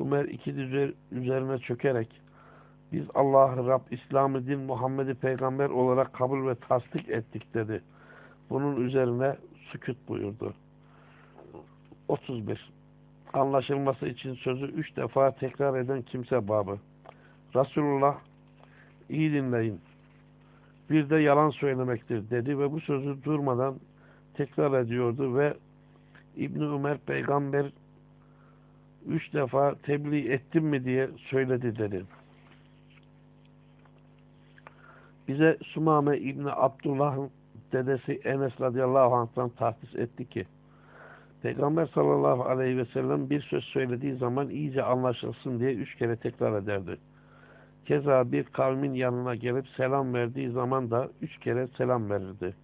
Ömer iki dizi üzerine çökerek biz Allah'ı Rab, İslam'ı din, Muhammed'i peygamber olarak kabul ve tasdik ettik dedi. Bunun üzerine sükut buyurdu. 31. Anlaşılması için sözü üç defa tekrar eden kimse babı. Resulullah iyi dinleyin. Bir de yalan söylemektir dedi ve bu sözü durmadan tekrar ediyordu ve İbn Ömer peygamber üç defa tebliğ ettim mi diye söyledi dedi. Bize Sumame İbni Abdullah'ın dedesi Enes radıyallahu anh'tan tahsis etti ki Peygamber sallallahu aleyhi ve sellem bir söz söylediği zaman iyice anlaşılsın diye üç kere tekrar ederdi. Keza bir kavmin yanına gelip selam verdiği zaman da üç kere selam verirdi.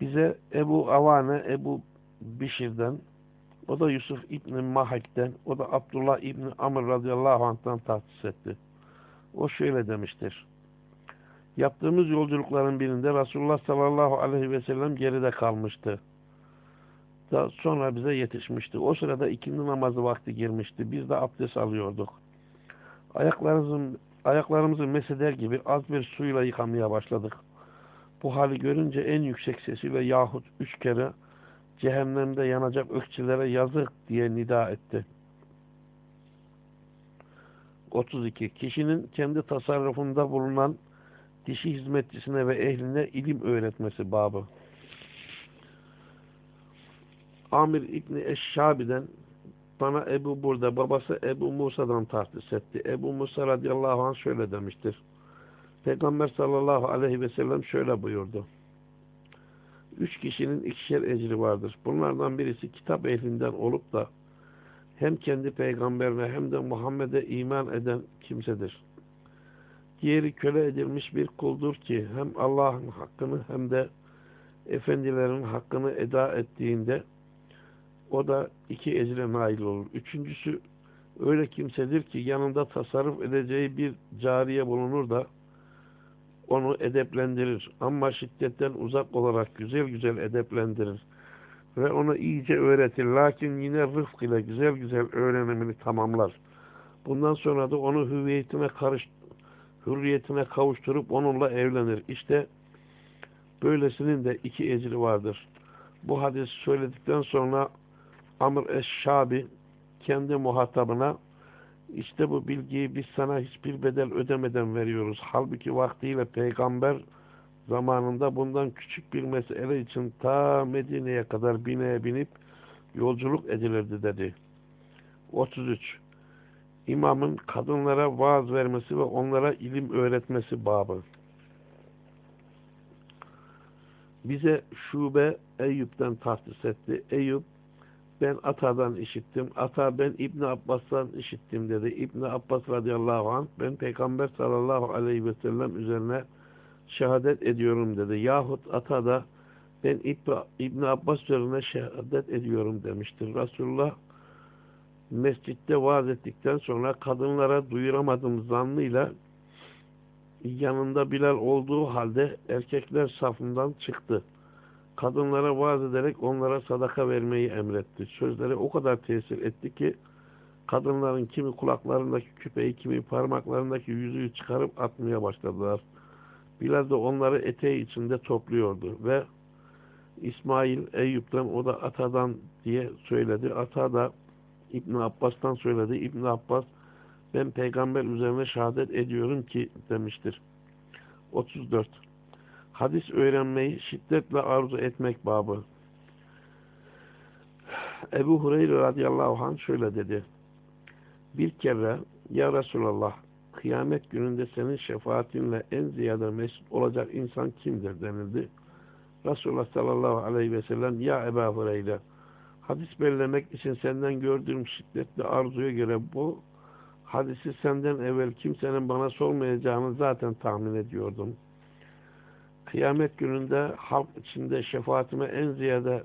Bize Ebu Avane, Ebu Bişir'den, o da Yusuf İbni Mahek'ten, o da Abdullah İbni Amr radıyallahu anh'tan tahsis etti. O şöyle demiştir. Yaptığımız yolculukların birinde Resulullah sallallahu aleyhi ve sellem geride kalmıştı. Da sonra bize yetişmişti. O sırada ikindi namazı vakti girmişti. Biz de abdest alıyorduk. Ayaklarımızı, ayaklarımızı meseder gibi az bir suyla yıkamaya başladık. Bu hali görünce en yüksek sesiyle yahut üç kere cehennemde yanacak ökçilere yazık diye nida etti. 32. Kişinin kendi tasarrufunda bulunan dişi hizmetçisine ve ehline ilim öğretmesi babı. Amir İbni Eşşabi'den bana Ebu Burda babası Ebu Musa'dan tahsis etti. Ebu Musa radıyallahu anh şöyle demiştir. Peygamber sallallahu aleyhi ve sellem şöyle buyurdu. Üç kişinin ikişer ecri vardır. Bunlardan birisi kitap ehlinden olup da hem kendi peygamberine hem de Muhammed'e iman eden kimsedir. Diğeri köle edilmiş bir kuldur ki hem Allah'ın hakkını hem de efendilerin hakkını eda ettiğinde o da iki ecre nail olur. Üçüncüsü öyle kimsedir ki yanında tasarruf edeceği bir cariye bulunur da onu edeplendirir. Ama şiddetten uzak olarak güzel güzel edeplendirir. Ve ona iyice öğretir. Lakin yine rıfk ile güzel güzel öğrenimini tamamlar. Bundan sonra da onu hüviyetine karış, hürriyetine kavuşturup onunla evlenir. İşte böylesinin de iki ecri vardır. Bu hadis söyledikten sonra Amr Eşşabi kendi muhatabına işte bu bilgiyi biz sana hiçbir bedel ödemeden veriyoruz. Halbuki vaktiyle peygamber zamanında bundan küçük bir mesele için ta Medine'ye kadar bineye binip yolculuk edilirdi dedi. 33. İmamın kadınlara vaaz vermesi ve onlara ilim öğretmesi babı. Bize şube Eyüp'ten tahsis etti. Eyüp ben Ata'dan işittim. Ata ben İbni Abbas'tan işittim dedi. İbni Abbas radıyallahu anh ben Peygamber sallallahu aleyhi ve sellem üzerine şehadet ediyorum dedi. Yahut Ata da ben İbni Abbas üzerine şehadet ediyorum demiştir. Resulullah mescitte vaaz ettikten sonra kadınlara duyuramadım zannıyla yanında Bilal olduğu halde erkekler safından çıktı kadınlara vaaz ederek onlara sadaka vermeyi emretti. Sözleri o kadar tesir etti ki kadınların kimi kulaklarındaki küpeyi, kimi parmaklarındaki yüzüğü çıkarıp atmaya başladılar. Bilal de onları eteği içinde topluyordu ve İsmail Eyüp'ten o da Ata'dan diye söyledi. Ata da İbn Abbas'tan söyledi. İbn Abbas ben peygamber üzerine şehadet ediyorum ki demiştir. 34 hadis öğrenmeyi şiddetle arzu etmek babı. Ebu Hureyre radıyallahu anh şöyle dedi. Bir kere ya Resulallah kıyamet gününde senin şefaatinle en ziyade mesut olacak insan kimdir denildi. Resulullah sallallahu aleyhi ve sellem ya Ebu Hureyre hadis belirlemek için senden gördüğüm şiddetli arzuya göre bu hadisi senden evvel kimsenin bana sormayacağını zaten tahmin ediyordum.'' Kıyamet gününde halk içinde şefaatime en ziyade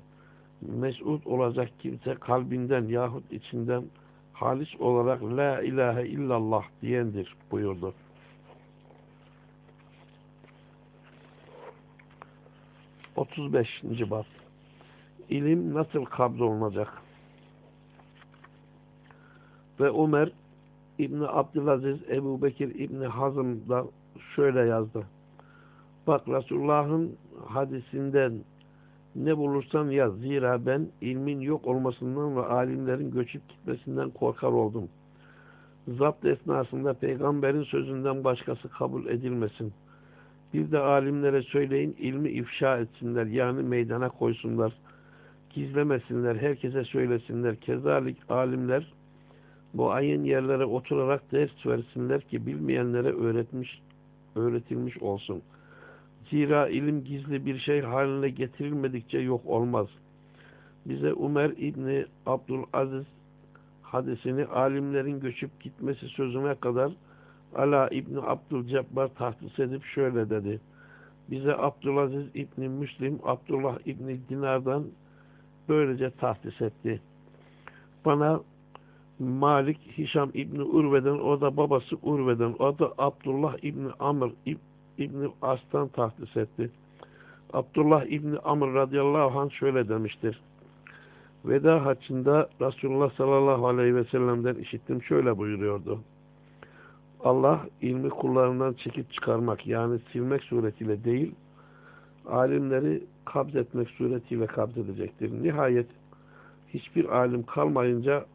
mesut olacak kimse kalbinden yahut içinden halis olarak La ilahe illallah diyendir buyurdu. Otuz beşinci bab İlim nasıl kabzolunacak? Ve Ömer İbni Abdülaziz Ebu Bekir İbni Hazım da şöyle yazdı. Bak Resulullah'ın hadisinden ne bulursan yaz. Zira ben ilmin yok olmasından ve alimlerin göçüp gitmesinden korkar oldum. Zapt esnasında peygamberin sözünden başkası kabul edilmesin. Bir de alimlere söyleyin ilmi ifşa etsinler. Yani meydana koysunlar. Gizlemesinler. Herkese söylesinler. Kezalik alimler bu ayın yerlere oturarak ders versinler ki bilmeyenlere öğretmiş öğretilmiş olsun. Zira ilim gizli bir şey haline getirilmedikçe yok olmaz. Bize Ömer İbni Abdülaziz hadisini alimlerin göçüp gitmesi sözüne kadar Ala İbni Abdülcebbar tahsis edip şöyle dedi. Bize Abdülaziz İbni Müslim, Abdullah İbni Dinar'dan böylece tahsis etti. Bana Malik Hişam İbni Urve'den, o da babası Urve'den, o da Abdullah İbni Amr İbni As'tan tahsis etti. Abdullah İbni Amr radıyallahu anh şöyle demiştir. Veda haccında Resulullah sallallahu aleyhi ve sellem'den işittim. Şöyle buyuruyordu. Allah ilmi kullarından çekip çıkarmak yani silmek suretiyle değil, alimleri kabz etmek suretiyle kabz edecektir. Nihayet hiçbir alim kalmayınca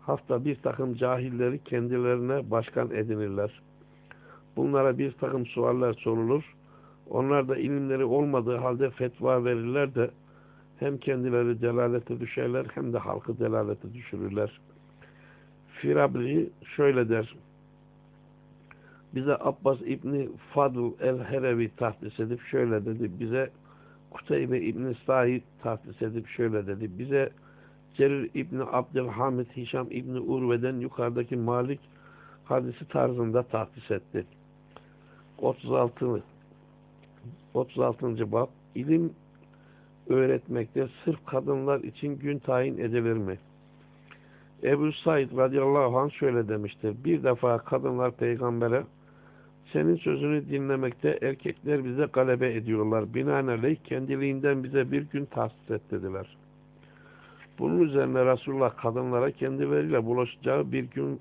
hafta bir takım cahilleri kendilerine başkan edinirler. Bunlara bir takım sualler sorulur. Onlar da ilimleri olmadığı halde fetva verirler de hem kendileri delalete düşerler hem de halkı delalete düşürürler. Firabri şöyle der. Bize Abbas İbni Fadl el-Herevi tahsis edip şöyle dedi. Bize Kuteybe İbni Said tahsis edip şöyle dedi. Bize Cerir İbni Abdülhamid Hişam İbni Urve'den yukarıdaki Malik hadisi tarzında tahsis etti. 36. 36. bab İlim öğretmekte sırf kadınlar için gün tayin edilir mi? Ebu Said radıyallahu anh şöyle demiştir. Bir defa kadınlar peygambere senin sözünü dinlemekte erkekler bize galebe ediyorlar. Binaenaleyh kendiliğinden bize bir gün tahsis et dediler. Bunun üzerine Resulullah kadınlara kendileriyle bulaşacağı bir gün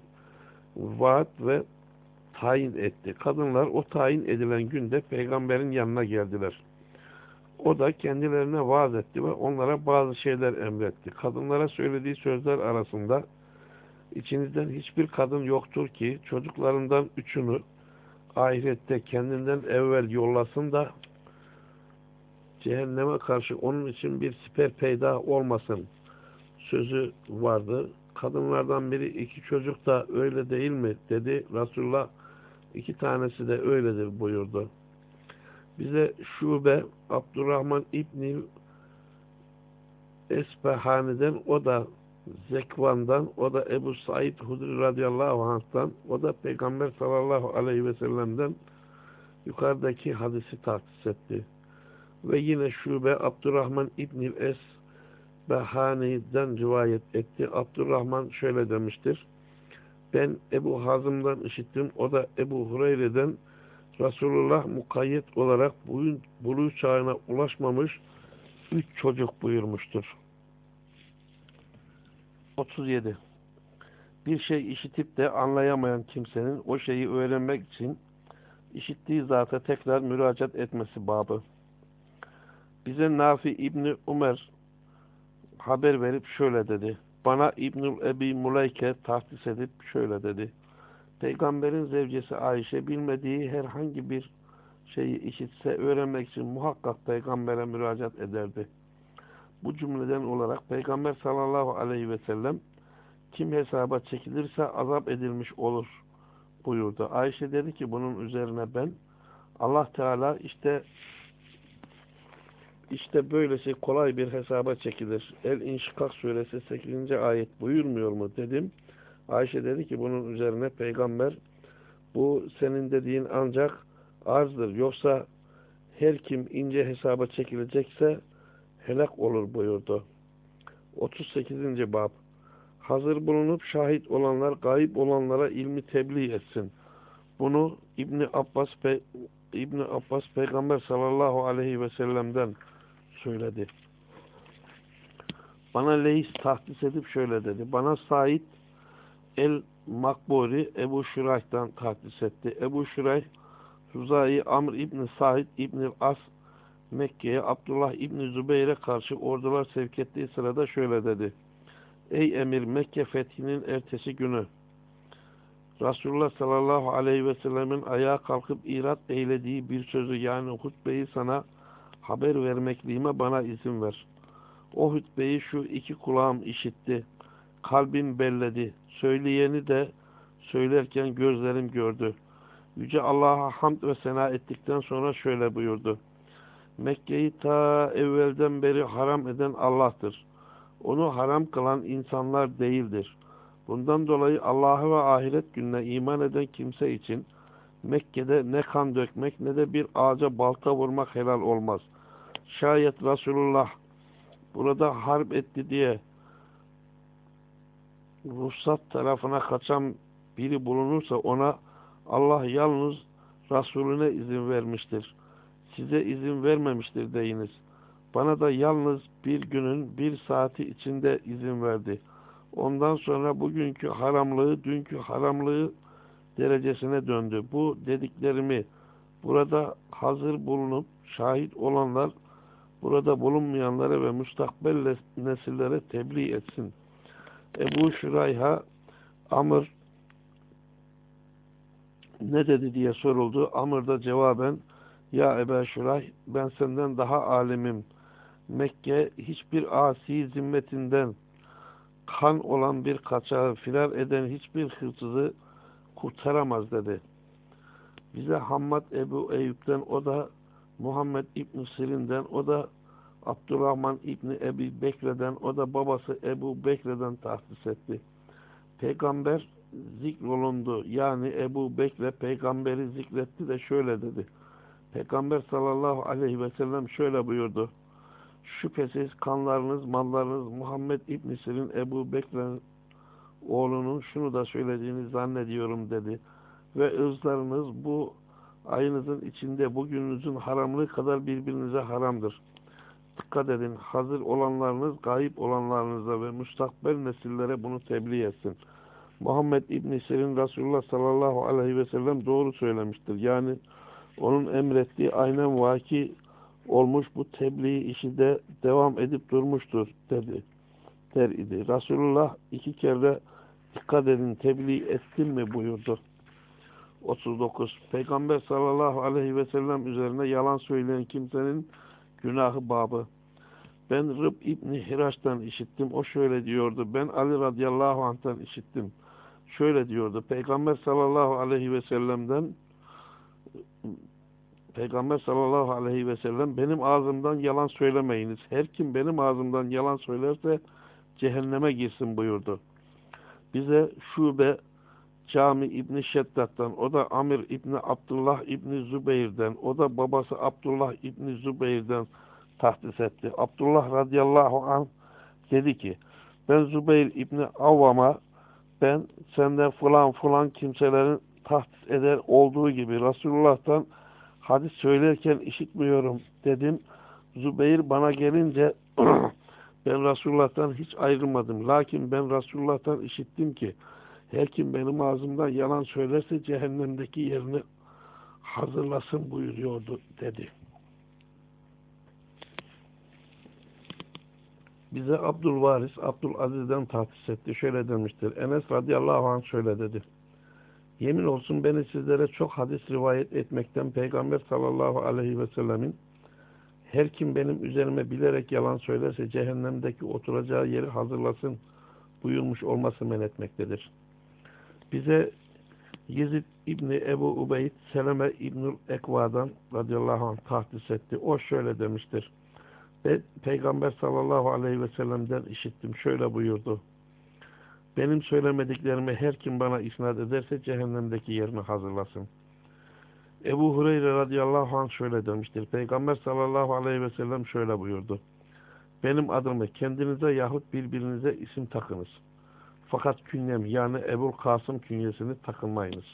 vaat ve tayin etti. Kadınlar o tayin edilen günde peygamberin yanına geldiler. O da kendilerine vaaz etti ve onlara bazı şeyler emretti. Kadınlara söylediği sözler arasında içinizden hiçbir kadın yoktur ki çocuklarından üçünü ahirette kendinden evvel yollasın da cehenneme karşı onun için bir siper peyda olmasın sözü vardı. Kadınlardan biri iki çocuk da öyle değil mi dedi. Resulullah iki tanesi de öyledir buyurdu. Bize Şube Abdurrahman İbni Esbehani'den o da Zekvan'dan o da Ebu Said Hudri radıyallahu anh'tan o da Peygamber sallallahu aleyhi ve sellem'den yukarıdaki hadisi tahsis etti. Ve yine Şube Abdurrahman İbni Esbehani'den rivayet etti. Abdurrahman şöyle demiştir. Ben Ebu Hazım'dan işittim. O da Ebu Hureyre'den Resulullah mukayyet olarak bugün buluğ çağına ulaşmamış üç çocuk buyurmuştur. 37. Bir şey işitip de anlayamayan kimsenin o şeyi öğrenmek için işittiği zata tekrar müracaat etmesi babı. Bize Nafi İbni Umer haber verip şöyle dedi. Bana İbnül Ebi Muleyke tahsis edip şöyle dedi. Peygamberin zevcesi Ayşe bilmediği herhangi bir şeyi işitse öğrenmek için muhakkak peygambere müracaat ederdi. Bu cümleden olarak Peygamber sallallahu aleyhi ve sellem kim hesaba çekilirse azap edilmiş olur buyurdu. Ayşe dedi ki bunun üzerine ben Allah Teala işte işte böylesi kolay bir hesaba çekilir. El-İnşikak suresi 8. ayet buyurmuyor mu dedim. Ayşe dedi ki bunun üzerine peygamber bu senin dediğin ancak arzdır. Yoksa her kim ince hesaba çekilecekse helak olur buyurdu. 38. bab Hazır bulunup şahit olanlar gayip olanlara ilmi tebliğ etsin. Bunu İbni Abbas Pe İbni Abbas Peygamber sallallahu aleyhi ve sellem'den söyledi. Bana Leys tahdis edip şöyle dedi. Bana Said El Makburi Ebu Şurayh'tan tahdis etti. Ebu Şurayh Ruzai Amr İbni Said İbni As Mekke'ye Abdullah İbni Zübeyir'e karşı ordular sevk ettiği sırada şöyle dedi. Ey emir Mekke fethinin ertesi günü Resulullah sallallahu aleyhi ve sellemin ayağa kalkıp irat eylediği bir sözü yani hutbeyi sana haber vermekliğime bana izin ver. O hutbeyi şu iki kulağım işitti. Kalbim belledi. Söyleyeni de söylerken gözlerim gördü. Yüce Allah'a hamd ve sena ettikten sonra şöyle buyurdu. Mekke'yi ta evvelden beri haram eden Allah'tır. Onu haram kılan insanlar değildir. Bundan dolayı Allah'a ve ahiret gününe iman eden kimse için Mekke'de ne kan dökmek ne de bir ağaca balta vurmak helal olmaz. Şayet Resulullah burada harp etti diye ruhsat tarafına kaçan biri bulunursa ona Allah yalnız Resulüne izin vermiştir. Size izin vermemiştir deyiniz. Bana da yalnız bir günün bir saati içinde izin verdi. Ondan sonra bugünkü haramlığı dünkü haramlığı derecesine döndü. Bu dediklerimi burada hazır bulunup şahit olanlar burada bulunmayanlara ve müstakbel nesillere tebliğ etsin. Ebu Şurayha Amr ne dedi diye soruldu. Amr da cevaben ya Ebu Şuray ben senden daha alimim. Mekke hiçbir asi zimmetinden kan olan bir kaçağı firar eden hiçbir hırsızı kurtaramaz dedi. Bize Hammad Ebu Eyüp'ten o da Muhammed İbn Sirin'den o da Abdurrahman İbni Ebi Bekre'den o da babası Ebu Bekre'den tahsis etti. Peygamber zikrolundu. Yani Ebu Bekre peygamberi zikretti de şöyle dedi. Peygamber sallallahu aleyhi ve sellem şöyle buyurdu. Şüphesiz kanlarınız, mallarınız Muhammed İbn Sirin Ebu Bekre'nin oğlunun şunu da söylediğini zannediyorum dedi. Ve ızlarınız bu ayınızın içinde bugününüzün haramlığı kadar birbirinize haramdır. Dikkat edin. Hazır olanlarınız gayip olanlarınıza ve müstakbel nesillere bunu tebliğ etsin. Muhammed İbn Sirin Resulullah sallallahu aleyhi ve sellem doğru söylemiştir. Yani onun emrettiği aynen vaki olmuş bu tebliğ işi de devam edip durmuştur dedi. Der idi. Resulullah iki kere dikkat edin tebliğ ettim mi buyurdu. 39. Peygamber sallallahu aleyhi ve sellem üzerine yalan söyleyen kimsenin günahı babı. Ben Rıb İbni Hiraç'tan işittim. O şöyle diyordu. Ben Ali radıyallahu anh'tan işittim. Şöyle diyordu. Peygamber sallallahu aleyhi ve sellem'den Peygamber sallallahu aleyhi ve sellem benim ağzımdan yalan söylemeyiniz. Her kim benim ağzımdan yalan söylerse cehenneme girsin buyurdu. Bize şube Cami İbni Şeddat'tan, o da Amir İbni Abdullah İbni Zübeyir'den, o da babası Abdullah İbni Zübeyir'den tahdis etti. Abdullah radıyallahu anh dedi ki, ben Zübeyir İbni Avvam'a ben senden falan falan kimselerin tahdis eder olduğu gibi Resulullah'tan hadis söylerken işitmiyorum dedim. Zübeyir bana gelince <clears throat> ben Resulullah'tan hiç ayrılmadım. Lakin ben Resulullah'tan işittim ki her kim benim ağzımdan yalan söylerse cehennemdeki yerini hazırlasın buyuruyordu dedi. Bize Abdülvaris, Abdülaziz'den tahsis etti. Şöyle demiştir. Enes radıyallahu anh şöyle dedi. Yemin olsun beni sizlere çok hadis rivayet etmekten Peygamber sallallahu aleyhi ve sellemin her kim benim üzerime bilerek yalan söylerse cehennemdeki oturacağı yeri hazırlasın buyurmuş olması men etmektedir. Bize Yezid İbni Ebu Ubeyd Seleme İbnül Ekva'dan radıyallahu anh tahsis etti. O şöyle demiştir. Ve Peygamber sallallahu aleyhi ve sellem'den işittim. Şöyle buyurdu. Benim söylemediklerimi her kim bana isnat ederse cehennemdeki yerini hazırlasın. Ebu Hureyre radıyallahu anh şöyle demiştir. Peygamber sallallahu aleyhi ve sellem şöyle buyurdu. Benim adımı kendinize yahut birbirinize isim takınız. Fakat künnem yani Ebul Kasım künyesini takınmayınız.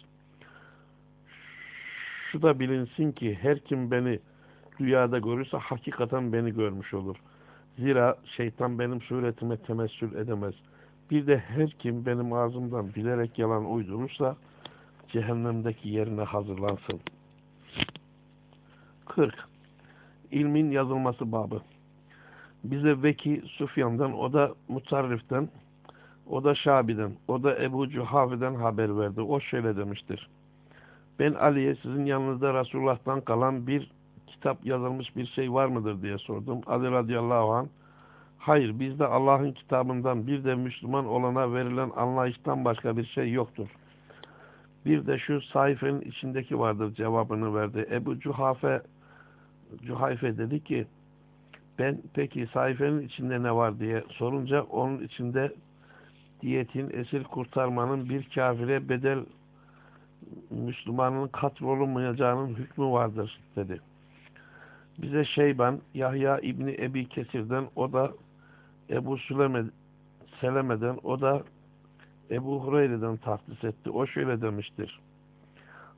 Şu da bilinsin ki her kim beni rüyada görürse hakikaten beni görmüş olur. Zira şeytan benim suretime temessül edemez. Bir de her kim benim ağzımdan bilerek yalan uydurursa cehennemdeki yerine hazırlansın. 40. İlmin yazılması babı. Bize Veki Sufyan'dan, o da Mutarrif'ten, o da Şabi'den, o da Ebu Cuhafi'den haber verdi. O şöyle demiştir. Ben Ali'ye sizin yanınızda Resulullah'tan kalan bir kitap yazılmış bir şey var mıdır diye sordum. Ali radıyallahu anh hayır bizde Allah'ın kitabından bir de Müslüman olana verilen anlayıştan başka bir şey yoktur. Bir de şu sayfenin içindeki vardır cevabını verdi. Ebu Cuhafe Cuhayfe dedi ki ben peki sayfenin içinde ne var diye sorunca onun içinde diyetin, esir kurtarmanın bir kafire bedel Müslümanın katrolunmayacağının hükmü vardır dedi. Bize Şeyban, Yahya İbni Ebi Kesir'den, o da Ebu Süleme, Seleme'den, o da Ebu Hureyre'den tahsis etti. O şöyle demiştir.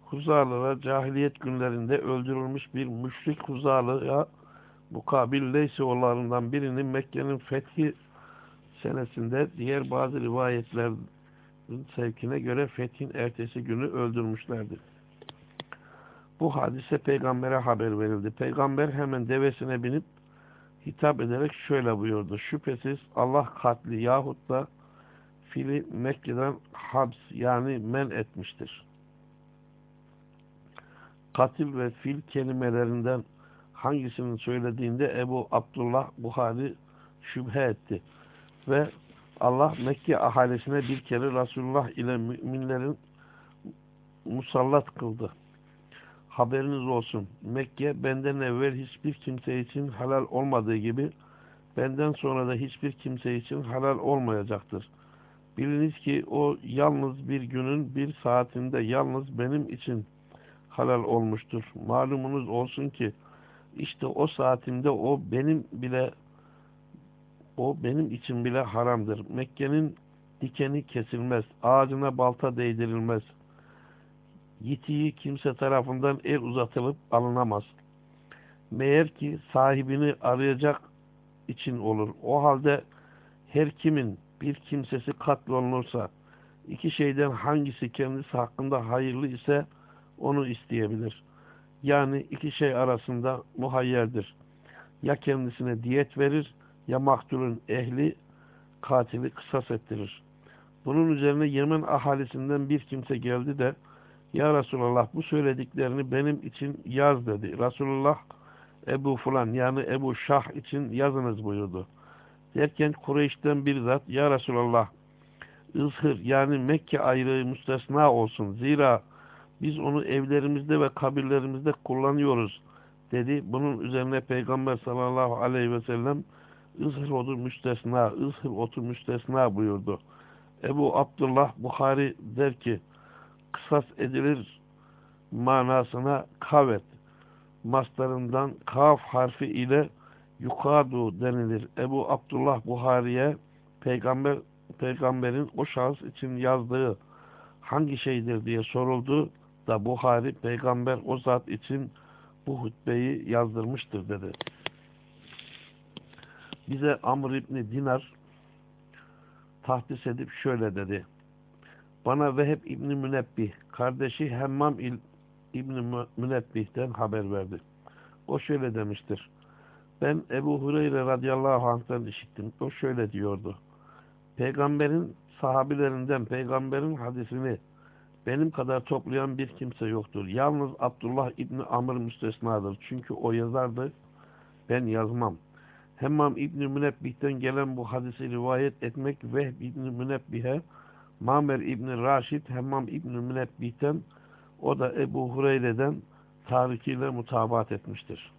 Huzalılara cahiliyet günlerinde öldürülmüş bir müşrik Huzalı'ya mukabil Leysioğullarından birini Mekke'nin fethi senesinde diğer bazı rivayetlerin sevkine göre fethin ertesi günü öldürmüşlerdi. Bu hadise peygambere haber verildi. Peygamber hemen devesine binip hitap ederek şöyle buyurdu. Şüphesiz Allah katli yahut da fili Mekke'den habs yani men etmiştir. Katil ve fil kelimelerinden hangisinin söylediğinde Ebu Abdullah Buhari şüphe etti. Ve Allah Mekke ahalisine bir kere Resulullah ile müminlerin musallat kıldı. Haberiniz olsun. Mekke benden evvel hiçbir kimse için halal olmadığı gibi benden sonra da hiçbir kimse için halal olmayacaktır. Biliniz ki o yalnız bir günün bir saatinde yalnız benim için halal olmuştur. Malumunuz olsun ki işte o saatimde o benim bile o benim için bile haramdır. Mekke'nin dikeni kesilmez. Ağacına balta değdirilmez. Yitiği kimse tarafından el uzatılıp alınamaz. Meğer ki sahibini arayacak için olur. O halde her kimin bir kimsesi katlolunursa iki şeyden hangisi kendisi hakkında hayırlı ise onu isteyebilir. Yani iki şey arasında muhayyerdir. Ya kendisine diyet verir ya maktulun ehli katili kısas ettirir. Bunun üzerine Yemen ahalisinden bir kimse geldi de Ya Resulallah bu söylediklerini benim için yaz dedi. Resulullah Ebu Fulan yani Ebu Şah için yazınız buyurdu. Derken Kureyş'ten bir zat Ya Resulallah ızhır yani Mekke ayrığı müstesna olsun. Zira biz onu evlerimizde ve kabirlerimizde kullanıyoruz dedi. Bunun üzerine Peygamber sallallahu aleyhi ve sellem ızhır otu müstesna, ızhır otu müstesna buyurdu. Ebu Abdullah Bukhari der ki kısas edilir manasına kavet maslarından kaf harfi ile yukadu denilir. Ebu Abdullah Buhari'ye peygamber peygamberin o şahıs için yazdığı hangi şeydir diye soruldu da Buhari peygamber o zat için bu hutbeyi yazdırmıştır dedi. Bize Amr İbni Dinar tahdis edip şöyle dedi. Bana Veheb İbni Münebbih, kardeşi Hemmam İbni Münebbih'ten haber verdi. O şöyle demiştir. Ben Ebu Hureyre radıyallahu anh'tan işittim. O şöyle diyordu. Peygamberin sahabilerinden peygamberin hadisini benim kadar toplayan bir kimse yoktur. Yalnız Abdullah İbni Amr müstesnadır. Çünkü o yazardı. Ben yazmam. Hemmam İbni Münebbih'ten gelen bu hadisi rivayet etmek Vehb İbni Münebbih'e Mamer İbni Raşid Hemmam İbni Münebbih'ten o da Ebu Hureyre'den tarikiyle mutabat etmiştir.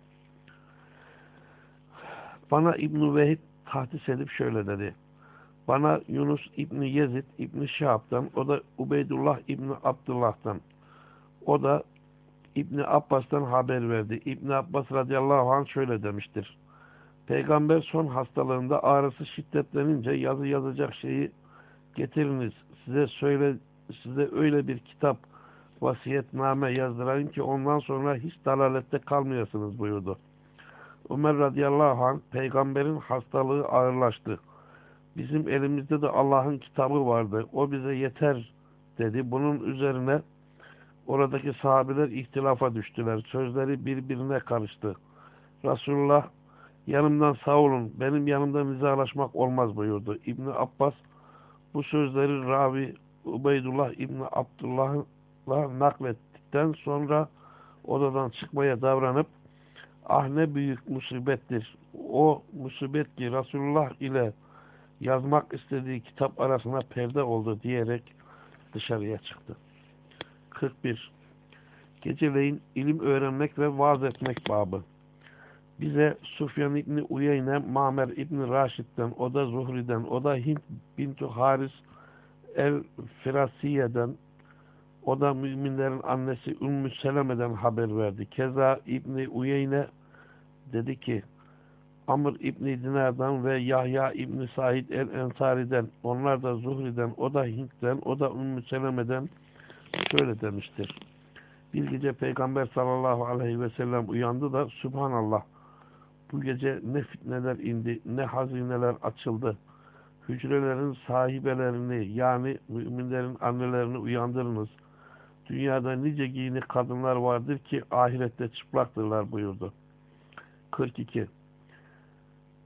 Bana İbn-i Vehib tahdis edip şöyle dedi. Bana Yunus İbni Yezid İbni Şahab'dan, o da Ubeydullah İbni Abdullah'tan, o da İbni Abbas'tan haber verdi. İbni Abbas radıyallahu anh şöyle demiştir. Peygamber son hastalığında ağrısı şiddetlenince yazı yazacak şeyi getiriniz. Size söyle size öyle bir kitap vasiyetname yazdırayım ki ondan sonra hiç dalalette kalmayasınız buyurdu. Ömer radıyallahu anh peygamberin hastalığı ağırlaştı. Bizim elimizde de Allah'ın kitabı vardı. O bize yeter dedi. Bunun üzerine oradaki sahabeler ihtilafa düştüler. Sözleri birbirine karıştı. Resulullah yanımdan sağ olun benim yanımda nizalaşmak olmaz buyurdu. İbni Abbas bu sözleri ravi Ubeydullah İbni Abdullah'la naklettikten sonra odadan çıkmaya davranıp ah ne büyük musibettir. O musibet ki Resulullah ile yazmak istediği kitap arasına perde oldu diyerek dışarıya çıktı. 41. Geceleyin ilim öğrenmek ve vaaz etmek babı. Bize Sufyan İbni Uyeyne, Mamer İbni Raşid'den, o da Zuhri'den, o da Hint Bintu Haris El-Firasiye'den, o da müminlerin annesi Ümmü Seleme'den haber verdi. Keza İbni Uyeyne dedi ki, Amr İbni Dinar'dan ve Yahya İbni Said el-Ensari'den, onlar da Zuhri'den, o da Hint'ten, o da Ümmü Seleme'den şöyle demiştir. Bir Peygamber sallallahu aleyhi ve sellem uyandı da Subhanallah bu gece ne fitneler indi, ne hazineler açıldı. Hücrelerin sahibelerini yani müminlerin annelerini uyandırınız. Dünyada nice giyinik kadınlar vardır ki ahirette çıplaktırlar buyurdu. 42.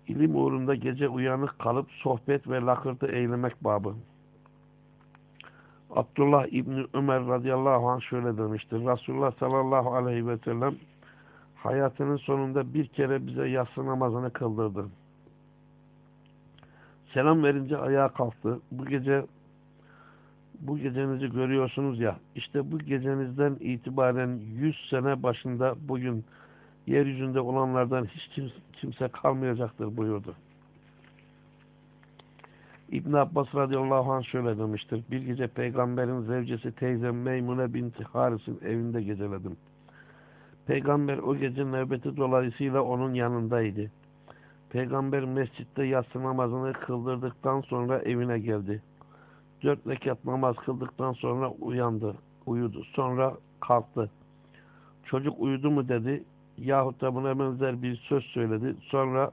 İlim uğrunda gece uyanık kalıp sohbet ve lakırtı eylemek babı. Abdullah İbni Ömer radıyallahu anh şöyle demiştir. Resulullah sallallahu aleyhi ve sellem hayatının sonunda bir kere bize yatsı namazını kıldırdı. Selam verince ayağa kalktı. Bu gece bu gecenizi görüyorsunuz ya işte bu gecenizden itibaren 100 sene başında bugün yeryüzünde olanlardan hiç kimse kalmayacaktır buyurdu. İbn Abbas radıyallahu anh şöyle demiştir. Bir gece peygamberin zevcesi teyzem Meymune binti Haris'in evinde geceledim. Peygamber o gece nöbeti dolayısıyla onun yanındaydı. Peygamber mescitte yatsı namazını kıldırdıktan sonra evine geldi. Dört rekat namaz kıldıktan sonra uyandı, uyudu. Sonra kalktı. Çocuk uyudu mu dedi yahut da buna benzer bir söz söyledi. Sonra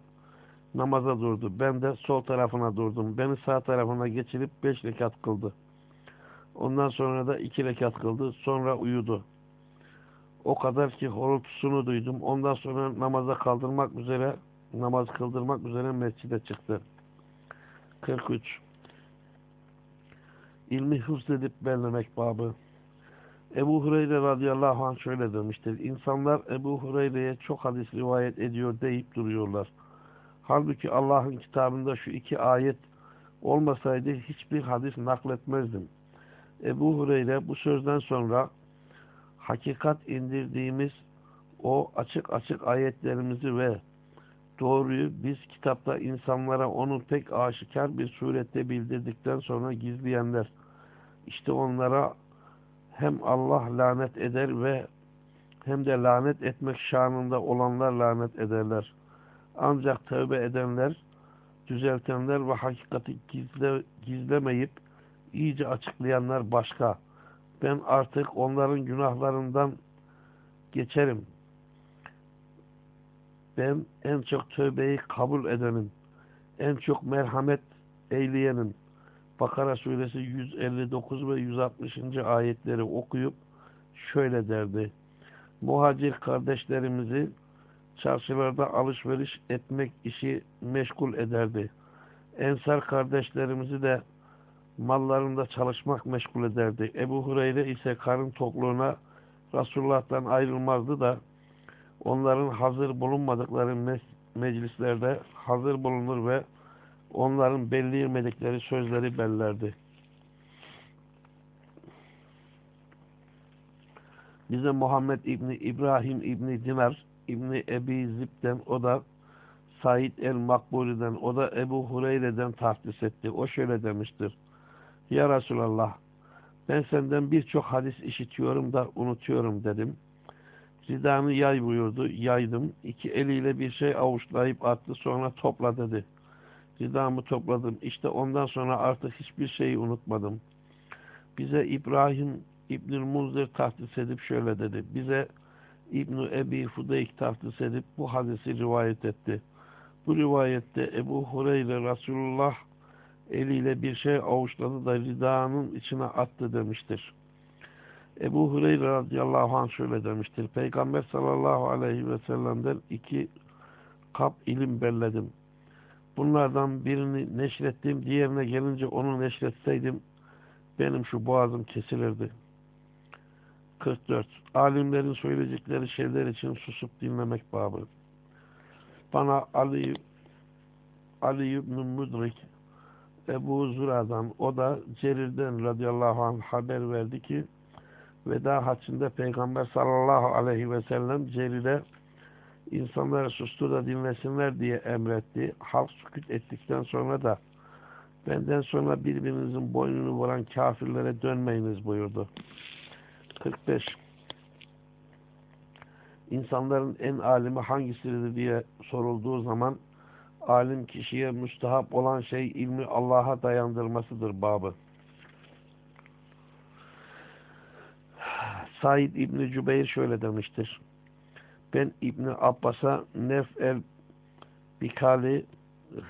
namaza durdu. Ben de sol tarafına durdum. Beni sağ tarafına geçirip beş rekat kıldı. Ondan sonra da iki rekat kıldı. Sonra uyudu. O kadar ki horultusunu duydum. Ondan sonra namaza kaldırmak üzere namaz kıldırmak üzere mescide çıktı. 43 İlmi hıfz edip bellemek babı. Ebu Hureyre radıyallahu anh şöyle demiştir. İnsanlar Ebu Hureyre'ye çok hadis rivayet ediyor deyip duruyorlar. Halbuki Allah'ın kitabında şu iki ayet olmasaydı hiçbir hadis nakletmezdim. Ebu Hureyre bu sözden sonra hakikat indirdiğimiz o açık açık ayetlerimizi ve doğruyu biz kitapta insanlara onu pek aşikar bir surette bildirdikten sonra gizleyenler işte onlara hem Allah lanet eder ve hem de lanet etmek şanında olanlar lanet ederler. Ancak tövbe edenler, düzeltenler ve hakikati gizle, gizlemeyip iyice açıklayanlar başka. Ben artık onların günahlarından geçerim. Ben en çok tövbeyi kabul edenim. En çok merhamet eyleyenim. Bakara suresi 159 ve 160. ayetleri okuyup şöyle derdi. Muhacir kardeşlerimizi çarşılarda alışveriş etmek işi meşgul ederdi. Ensar kardeşlerimizi de mallarında çalışmak meşgul ederdi. Ebu Hureyre ise karın tokluğuna Resulullah'tan ayrılmazdı da onların hazır bulunmadıkları meclislerde hazır bulunur ve onların belleyemedikleri sözleri bellerdi. Bize Muhammed İbni İbrahim İbni Dinar İbni Ebi Zib'den o da Said el-Makburi'den o da Ebu Hureyre'den tahsis etti. O şöyle demiştir. Ya Resulallah ben senden birçok hadis işitiyorum da unutuyorum dedim. Ridanı yay buyurdu. Yaydım. İki eliyle bir şey avuçlayıp attı. Sonra topla dedi. Ridamı topladım. İşte ondan sonra artık hiçbir şeyi unutmadım. Bize İbrahim İbnül Munzir tahsis edip şöyle dedi. Bize İbn-i Ebi Fudeyk tahsis edip bu hadisi rivayet etti. Bu rivayette Ebu Hureyre Resulullah eliyle bir şey avuçladı da ridanın içine attı demiştir. Ebu Hureyre radıyallahu anh şöyle demiştir. Peygamber sallallahu aleyhi ve sellem'den iki kap ilim belledim. Bunlardan birini neşrettim, diğerine gelince onu neşretseydim benim şu boğazım kesilirdi. 44. Alimlerin söyleyecekleri şeyler için susup dinlemek babı. Bana Ali Ali ibn Mudrik Ebu Zura'dan o da Cerir'den radıyallahu anh haber verdi ki veda haccında Peygamber sallallahu aleyhi ve sellem Celil'e insanları sustur da dinlesinler diye emretti. Halk sükut ettikten sonra da benden sonra birbirinizin boynunu vuran kafirlere dönmeyiniz buyurdu. 45 İnsanların en alimi hangisidir diye sorulduğu zaman alim kişiye müstahap olan şey ilmi Allah'a dayandırmasıdır babı. Said İbni Cübeyr şöyle demiştir. Ben İbni Abbas'a Nef el Bikali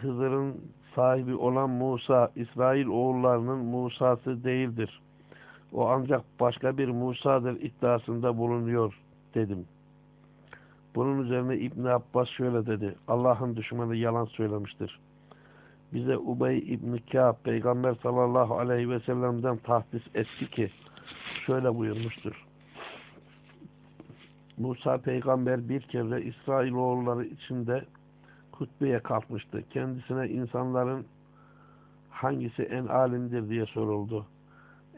Hızır'ın sahibi olan Musa, İsrail oğullarının Musa'sı değildir. O ancak başka bir Musa'dır iddiasında bulunuyor dedim. Bunun üzerine İbn Abbas şöyle dedi. Allah'ın düşmanı yalan söylemiştir. Bize Ubey İbn Kâb Peygamber sallallahu aleyhi ve sellem'den tahdis etti ki şöyle buyurmuştur. Musa peygamber bir kere İsrailoğulları içinde hutbeye kalkmıştı. Kendisine insanların hangisi en alimdir diye soruldu.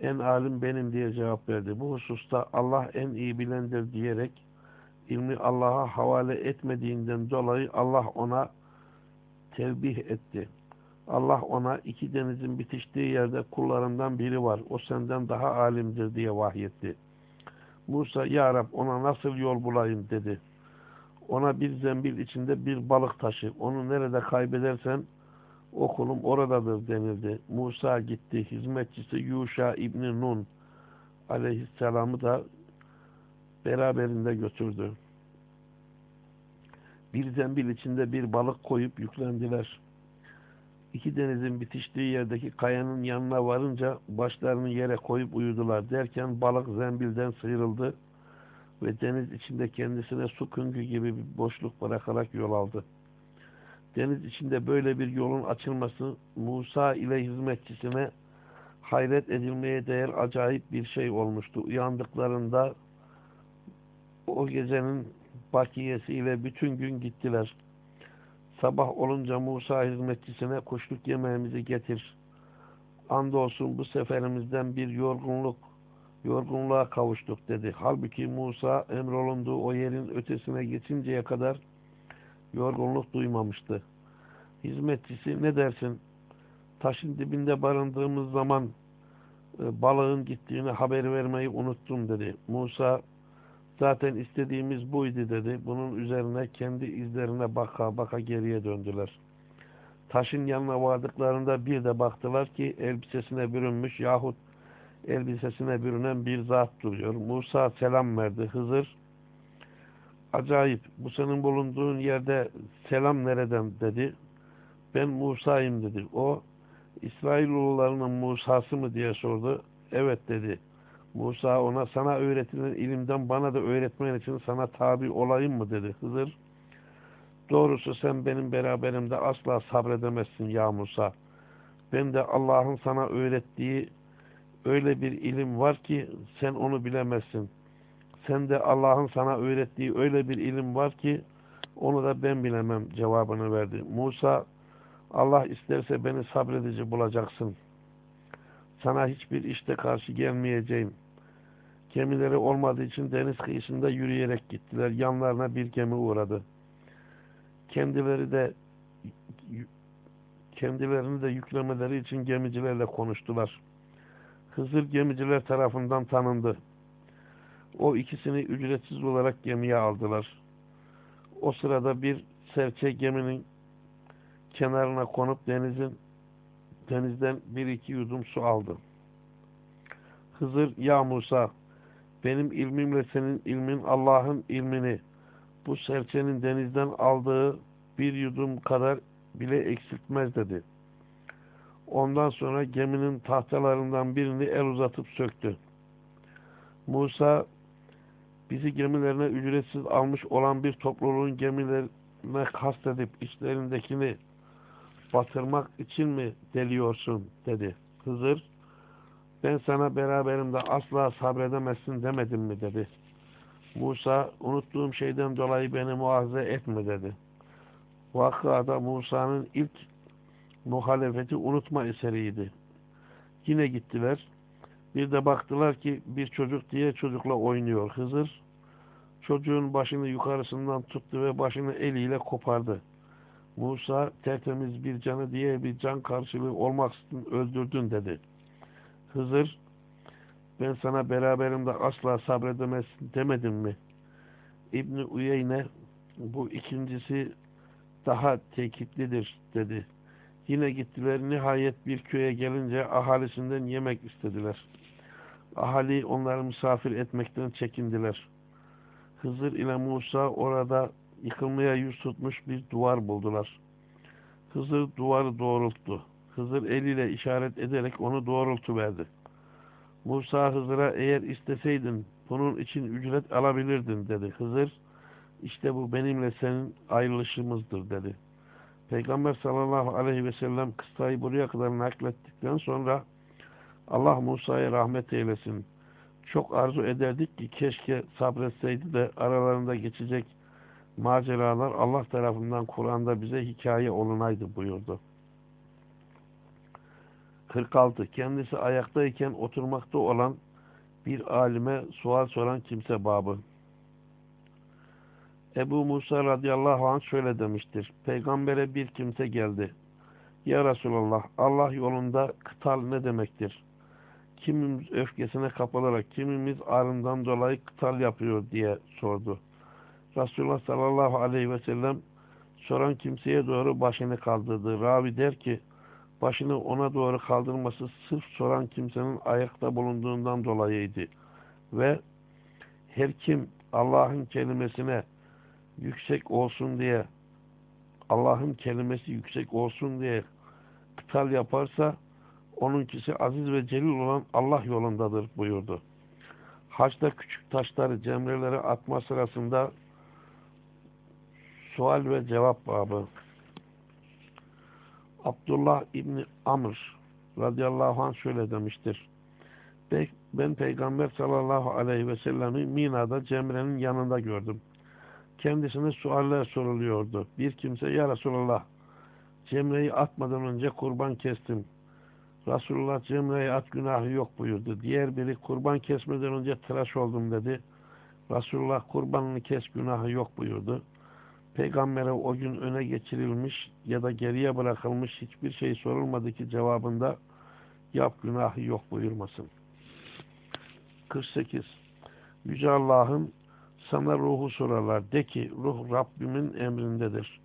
En alim benim diye cevap verdi. Bu hususta Allah en iyi bilendir diyerek ilmi Allah'a havale etmediğinden dolayı Allah ona tevbih etti. Allah ona iki denizin bitiştiği yerde kullarından biri var. O senden daha alimdir diye vahyetti. Musa ya Rab ona nasıl yol bulayım dedi. Ona bir zembil içinde bir balık taşı. Onu nerede kaybedersen o kulum oradadır denildi. Musa gitti. Hizmetçisi Yuşa İbni Nun aleyhisselamı da beraberinde götürdü. Bir zembil içinde bir balık koyup yüklendiler. İki denizin bitiştiği yerdeki kayanın yanına varınca başlarını yere koyup uyudular derken balık zembilden sıyrıldı ve deniz içinde kendisine su küngü gibi bir boşluk bırakarak yol aldı. Deniz içinde böyle bir yolun açılması Musa ile hizmetçisine hayret edilmeye değer acayip bir şey olmuştu. Uyandıklarında o gecenin bakiyesiyle bütün gün gittiler. Sabah olunca Musa hizmetçisine kuşluk yemeğimizi getir. Andolsun bu seferimizden bir yorgunluk, yorgunluğa kavuştuk dedi. Halbuki Musa emrolunduğu o yerin ötesine geçinceye kadar yorgunluk duymamıştı. Hizmetçisi ne dersin? Taşın dibinde barındığımız zaman e, balığın gittiğini haber vermeyi unuttum dedi. Musa Zaten istediğimiz buydu dedi. Bunun üzerine kendi izlerine baka baka geriye döndüler. Taşın yanına vardıklarında bir de baktılar ki elbisesine bürünmüş yahut elbisesine bürünen bir zat duruyor. Musa selam verdi. Hızır acayip bu senin bulunduğun yerde selam nereden dedi. Ben Musa'yım dedi. O İsrailoğullarının Musa'sı mı diye sordu. Evet dedi. Musa ona sana öğretilen ilimden bana da öğretmen için sana tabi olayım mı dedi Hızır. Doğrusu sen benim beraberimde asla sabredemezsin ya Musa. Ben de Allah'ın sana öğrettiği öyle bir ilim var ki sen onu bilemezsin. Sen de Allah'ın sana öğrettiği öyle bir ilim var ki onu da ben bilemem cevabını verdi. Musa Allah isterse beni sabredici bulacaksın. Sana hiçbir işte karşı gelmeyeceğim. Gemileri olmadığı için deniz kıyısında yürüyerek gittiler. Yanlarına bir gemi uğradı. Kendileri de kendilerini de yüklemeleri için gemicilerle konuştular. Hızır gemiciler tarafından tanındı. O ikisini ücretsiz olarak gemiye aldılar. O sırada bir serçe geminin kenarına konup denizin denizden bir iki yudum su aldı. Hızır ya Musa benim ilmimle senin ilmin Allah'ın ilmini bu serçenin denizden aldığı bir yudum kadar bile eksiltmez dedi. Ondan sonra geminin tahtalarından birini el uzatıp söktü. Musa bizi gemilerine ücretsiz almış olan bir topluluğun gemilerine kastedip içlerindekini batırmak için mi deliyorsun dedi. Hızır ben sana beraberimde asla sabredemezsin demedim mi dedi. Musa unuttuğum şeyden dolayı beni muazzez etme dedi. Vakıada Musa'nın ilk muhalefeti unutma eseriydi. Yine gittiler. Bir de baktılar ki bir çocuk diye çocukla oynuyor. Hızır çocuğun başını yukarısından tuttu ve başını eliyle kopardı. Musa tertemiz bir canı diye bir can karşılığı olmaksızın öldürdün dedi. Hızır ben sana beraberimde asla sabredemezsin demedim mi? İbni Uyeyne bu ikincisi daha tekitlidir dedi. Yine gittiler nihayet bir köye gelince ahalisinden yemek istediler. Ahali onları misafir etmekten çekindiler. Hızır ile Musa orada yıkılmaya yüz tutmuş bir duvar buldular. Hızır duvarı doğrulttu. Hızır eliyle işaret ederek onu doğrultuverdi. Musa Hızır'a eğer isteseydin bunun için ücret alabilirdin dedi. Hızır işte bu benimle senin ayrılışımızdır dedi. Peygamber sallallahu aleyhi ve sellem kıssayı buraya kadar naklettikten sonra Allah Musa'ya rahmet eylesin. Çok arzu ederdik ki keşke sabretseydi de aralarında geçecek maceralar Allah tarafından Kur'an'da bize hikaye olunaydı buyurdu. 46. Kendisi ayaktayken oturmakta olan bir alime sual soran kimse babı. Ebu Musa radıyallahu anh şöyle demiştir. Peygambere bir kimse geldi. Ya Resulallah Allah yolunda kıtal ne demektir? Kimimiz öfkesine kapılarak kimimiz arından dolayı kıtal yapıyor diye sordu. Resulullah sallallahu aleyhi ve sellem soran kimseye doğru başını kaldırdı. Ravi der ki başını ona doğru kaldırması sırf soran kimsenin ayakta bulunduğundan dolayıydı. Ve her kim Allah'ın kelimesine yüksek olsun diye Allah'ın kelimesi yüksek olsun diye kıtal yaparsa onunkisi aziz ve celil olan Allah yolundadır buyurdu. Haçta küçük taşları cemrelere atma sırasında sual ve cevap babı. Abdullah İbni Amr radıyallahu anh şöyle demiştir. Ben Peygamber sallallahu aleyhi ve sellemi Mina'da Cemre'nin yanında gördüm. Kendisine sualler soruluyordu. Bir kimse ya Resulallah Cemre'yi atmadan önce kurban kestim. Resulullah Cemre'ye at günahı yok buyurdu. Diğer biri kurban kesmeden önce tıraş oldum dedi. Resulullah kurbanını kes günahı yok buyurdu. Peygamber'e o gün öne geçirilmiş ya da geriye bırakılmış hiçbir şey sorulmadı ki cevabında yap günahı yok buyurmasın. 48. Yüce Allah'ın sana ruhu sorarlar. De ki ruh Rabbimin emrindedir.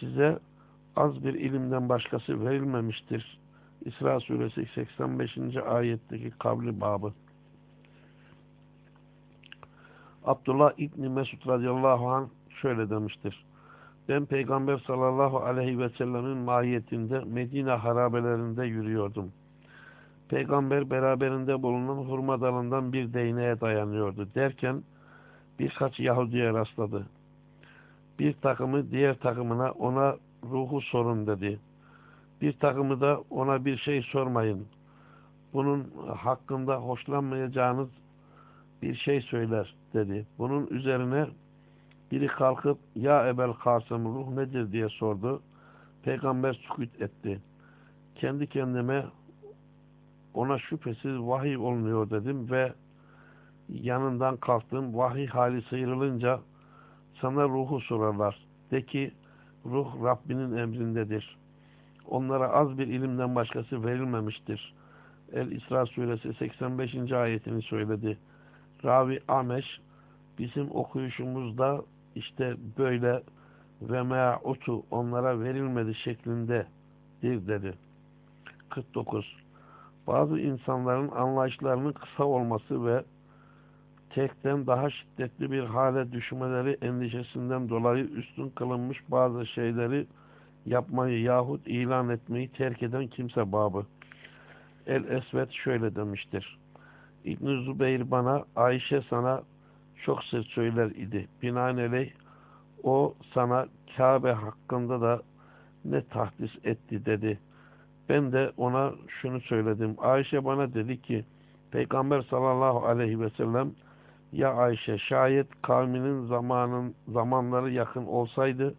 Size az bir ilimden başkası verilmemiştir. İsra suresi 85. ayetteki kavli babı. Abdullah İbni Mesud radıyallahu anh şöyle demiştir. Ben Peygamber sallallahu aleyhi ve sellemin mahiyetinde Medine harabelerinde yürüyordum. Peygamber beraberinde bulunan hurma dalından bir değneğe dayanıyordu. Derken birkaç Yahudi'ye rastladı. Bir takımı diğer takımına ona ruhu sorun dedi. Bir takımı da ona bir şey sormayın. Bunun hakkında hoşlanmayacağınız bir şey söyler dedi. Bunun üzerine biri kalkıp ya Ebel Kasım ruh nedir diye sordu. Peygamber sükut etti. Kendi kendime ona şüphesiz vahiy olmuyor dedim ve yanından kalktım. Vahiy hali sıyrılınca sana ruhu sorarlar. De ki ruh Rabbinin emrindedir. Onlara az bir ilimden başkası verilmemiştir. El-İsra suresi 85. ayetini söyledi. Ravi Ameş bizim okuyuşumuzda işte böyle ve me'utu onlara verilmedi şeklindedir dedi. 49. Bazı insanların anlayışlarının kısa olması ve tekten daha şiddetli bir hale düşmeleri endişesinden dolayı üstün kılınmış bazı şeyleri yapmayı yahut ilan etmeyi terk eden kimse babı. El-Esvet şöyle demiştir. İbn-i Zübeyir bana Ayşe sana çok sırt söyler idi. Binaenaleyh o sana Kabe hakkında da ne tahdis etti dedi. Ben de ona şunu söyledim. Ayşe bana dedi ki Peygamber sallallahu aleyhi ve sellem ya Ayşe şayet kavminin zamanın zamanları yakın olsaydı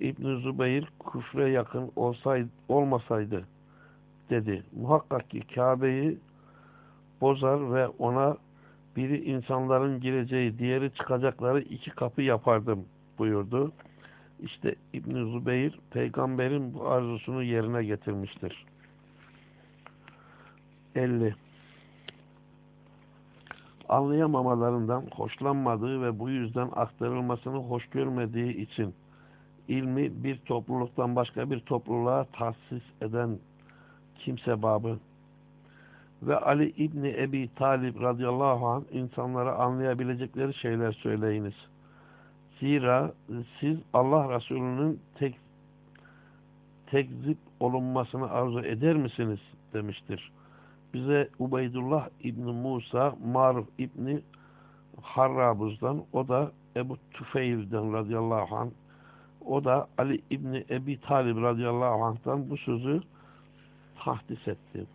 İbn Zübeyir küfre yakın olsaydı olmasaydı dedi. Muhakkak ki Kabe'yi bozar ve ona biri insanların gireceği, diğeri çıkacakları iki kapı yapardım buyurdu. İşte İbn Zübeyir peygamberin bu arzusunu yerine getirmiştir. 50. Anlayamamalarından hoşlanmadığı ve bu yüzden aktarılmasını hoş görmediği için ilmi bir topluluktan başka bir topluluğa tahsis eden kimse babı ve Ali İbni Ebi Talib radıyallahu anh insanlara anlayabilecekleri şeyler söyleyiniz. Zira siz Allah Resulü'nün tek tekzip olunmasını arzu eder misiniz? demiştir. Bize Ubeydullah İbni Musa, Maruf İbni Harrabuz'dan, o da Ebu Tüfeil'den radıyallahu anh, o da Ali İbni Ebi Talib radıyallahu anh'tan bu sözü tahdis etti.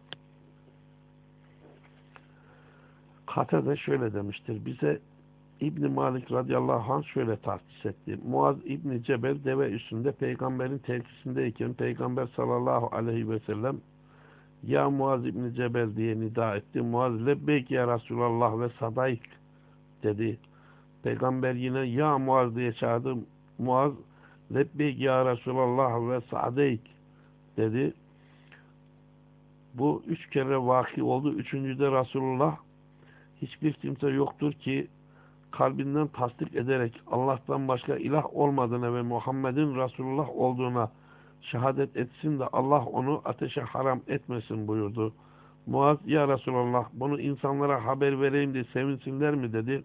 Kate de şöyle demiştir. Bize İbni Malik radıyallahu anh şöyle tahsis etti. Muaz İbni Cebel deve üstünde peygamberin terkisindeyken peygamber sallallahu aleyhi ve sellem ya Muaz İbni Cebel diye nida etti. Muaz lebbeyk ya Resulallah ve sadayk dedi. Peygamber yine ya Muaz diye çağırdı. Muaz lebbeyk ya Resulallah ve sadayk dedi. Bu üç kere vaki oldu. Üçüncüde Resulullah hiçbir kimse yoktur ki kalbinden tasdik ederek Allah'tan başka ilah olmadığına ve Muhammed'in Resulullah olduğuna şehadet etsin de Allah onu ateşe haram etmesin buyurdu. Muaz ya Resulallah bunu insanlara haber vereyim de sevinsinler mi dedi.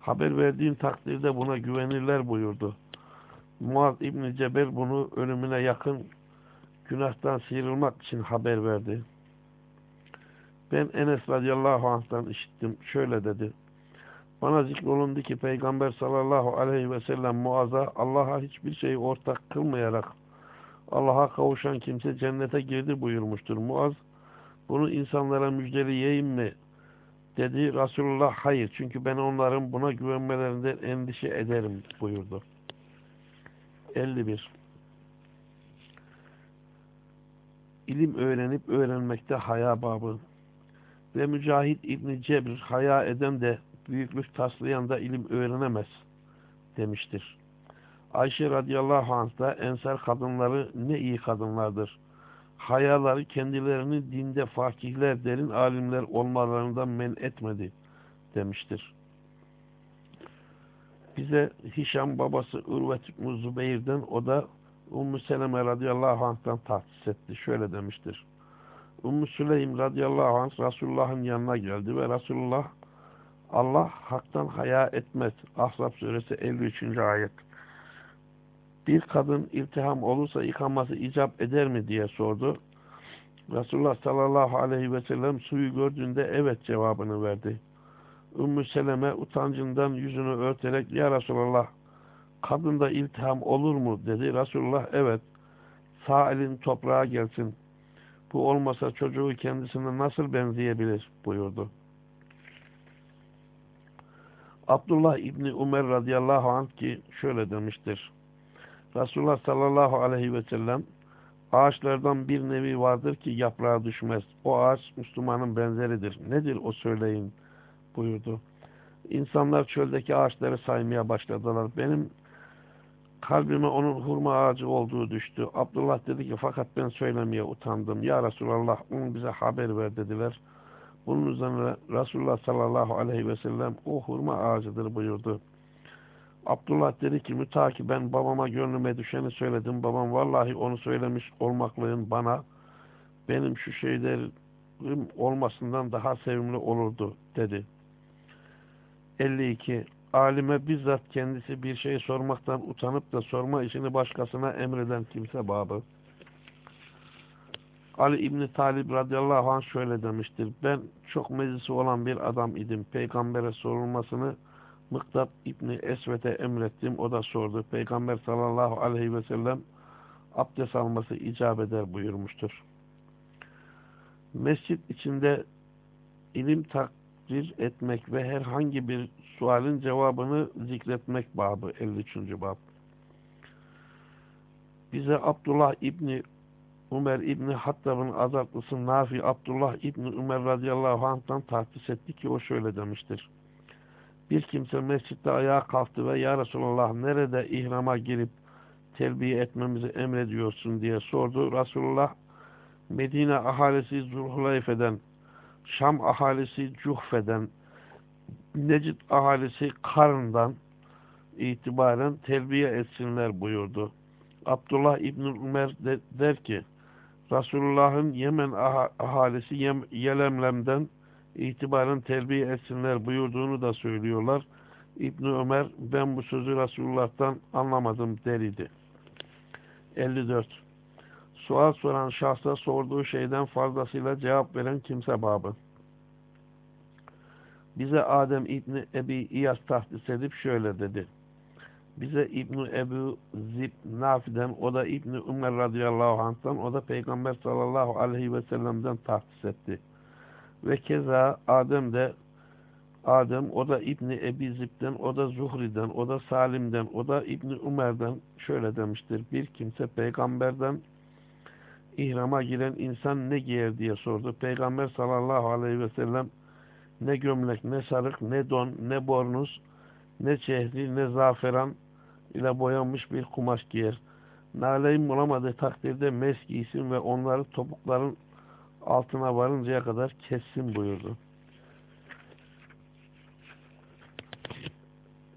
Haber verdiğin takdirde buna güvenirler buyurdu. Muaz İbni Cebel bunu ölümüne yakın günahtan sıyrılmak için haber verdi. Ben Enes radıyallahu anh'tan işittim. Şöyle dedi. Bana zikrolundu ki Peygamber sallallahu aleyhi ve sellem Muaz'a Allah'a hiçbir şeyi ortak kılmayarak Allah'a kavuşan kimse cennete girdi buyurmuştur. Muaz bunu insanlara müjdeleyeyim mi? Dedi Resulullah hayır çünkü ben onların buna güvenmelerinden endişe ederim buyurdu. 51 İlim öğrenip öğrenmekte haya babı ve Mücahit İbni Cebr haya eden de büyüklük taslayan da ilim öğrenemez demiştir. Ayşe radıyallahu anh da ensar kadınları ne iyi kadınlardır. Hayaları kendilerini dinde fakihler, derin alimler olmalarından men etmedi demiştir. Bize Hişam babası Urvet Zübeyir'den o da Ümmü Seleme radıyallahu anh'tan tahsis etti. Şöyle demiştir. Ümmü Süleym radıyallahu anh Resulullah'ın yanına geldi ve Resulullah Allah haktan haya etmez. Ahzab suresi 53. ayet. Bir kadın iltiham olursa yıkaması icap eder mi diye sordu. Resulullah sallallahu aleyhi ve sellem suyu gördüğünde evet cevabını verdi. Ümmü Seleme utancından yüzünü örterek ya Resulallah kadında iltiham olur mu dedi. Resulullah evet sağ elin toprağa gelsin. Bu olmasa çocuğu kendisine nasıl benzeyebilir buyurdu. Abdullah İbni Umer radıyallahu anh ki şöyle demiştir. Resulullah sallallahu aleyhi ve sellem ağaçlardan bir nevi vardır ki yaprağa düşmez. O ağaç Müslümanın benzeridir. Nedir o söyleyin buyurdu. İnsanlar çöldeki ağaçları saymaya başladılar. Benim kalbime onun hurma ağacı olduğu düştü. Abdullah dedi ki fakat ben söylemeye utandım. Ya Resulallah onu bize haber ver dediler. Bunun üzerine Resulullah sallallahu aleyhi ve sellem o hurma ağacıdır buyurdu. Abdullah dedi ki mütaki ben babama gönlüme düşeni söyledim. Babam vallahi onu söylemiş olmaklığın bana benim şu şeylerim olmasından daha sevimli olurdu dedi. 52. Alime bizzat kendisi bir şey sormaktan utanıp da sorma işini başkasına emreden kimse babı. Ali İbni Talib radıyallahu anh şöyle demiştir. Ben çok meclisi olan bir adam idim. Peygamber'e sorulmasını Mıktat İbni Esvet'e emrettim. O da sordu. Peygamber sallallahu aleyhi ve sellem abdest alması icap eder buyurmuştur. Mescit içinde ilim takdir etmek ve herhangi bir sualin cevabını zikretmek babı 53. bab. Bize Abdullah İbni Ömer İbni Hattab'ın azatlısı Nafi Abdullah İbni Ömer radıyallahu anh'tan tahsis etti ki o şöyle demiştir. Bir kimse mescitte ayağa kalktı ve Ya Resulallah nerede ihrama girip telbiye etmemizi emrediyorsun diye sordu. Resulullah Medine ahalisi Zulhulayfe'den, Şam ahalisi Cuhfe'den, Necid ahalisi Karn'dan itibaren telbiye etsinler buyurdu. Abdullah İbni Ömer de, der ki Resulullah'ın Yemen aha, ahalisi Yem, Yelemlem'den itibaren telbiye etsinler buyurduğunu da söylüyorlar. İbni Ömer ben bu sözü Resulullah'tan anlamadım deridi. 54. Sual soran şahsa sorduğu şeyden fazlasıyla cevap veren kimse babı. Bize Adem İbni Ebi İyas tahdis edip şöyle dedi. Bize İbni Ebu Zib Nafi'den, o da İbni Ömer radıyallahu anh'tan, o da Peygamber sallallahu aleyhi ve sellem'den tahdis etti. Ve keza Adem de Adem, o da İbni Ebi Zib'den, o da Zuhri'den, o da Salim'den, o da İbni Ömer'den şöyle demiştir. Bir kimse peygamberden ihrama giren insan ne giyer diye sordu. Peygamber sallallahu aleyhi ve sellem ne gömlek, ne sarık, ne don, ne bornuz, ne çehri, ne zaferan ile boyanmış bir kumaş giyer. Naleyn bulamadığı takdirde mes giysin ve onları topukların altına varıncaya kadar kessin buyurdu.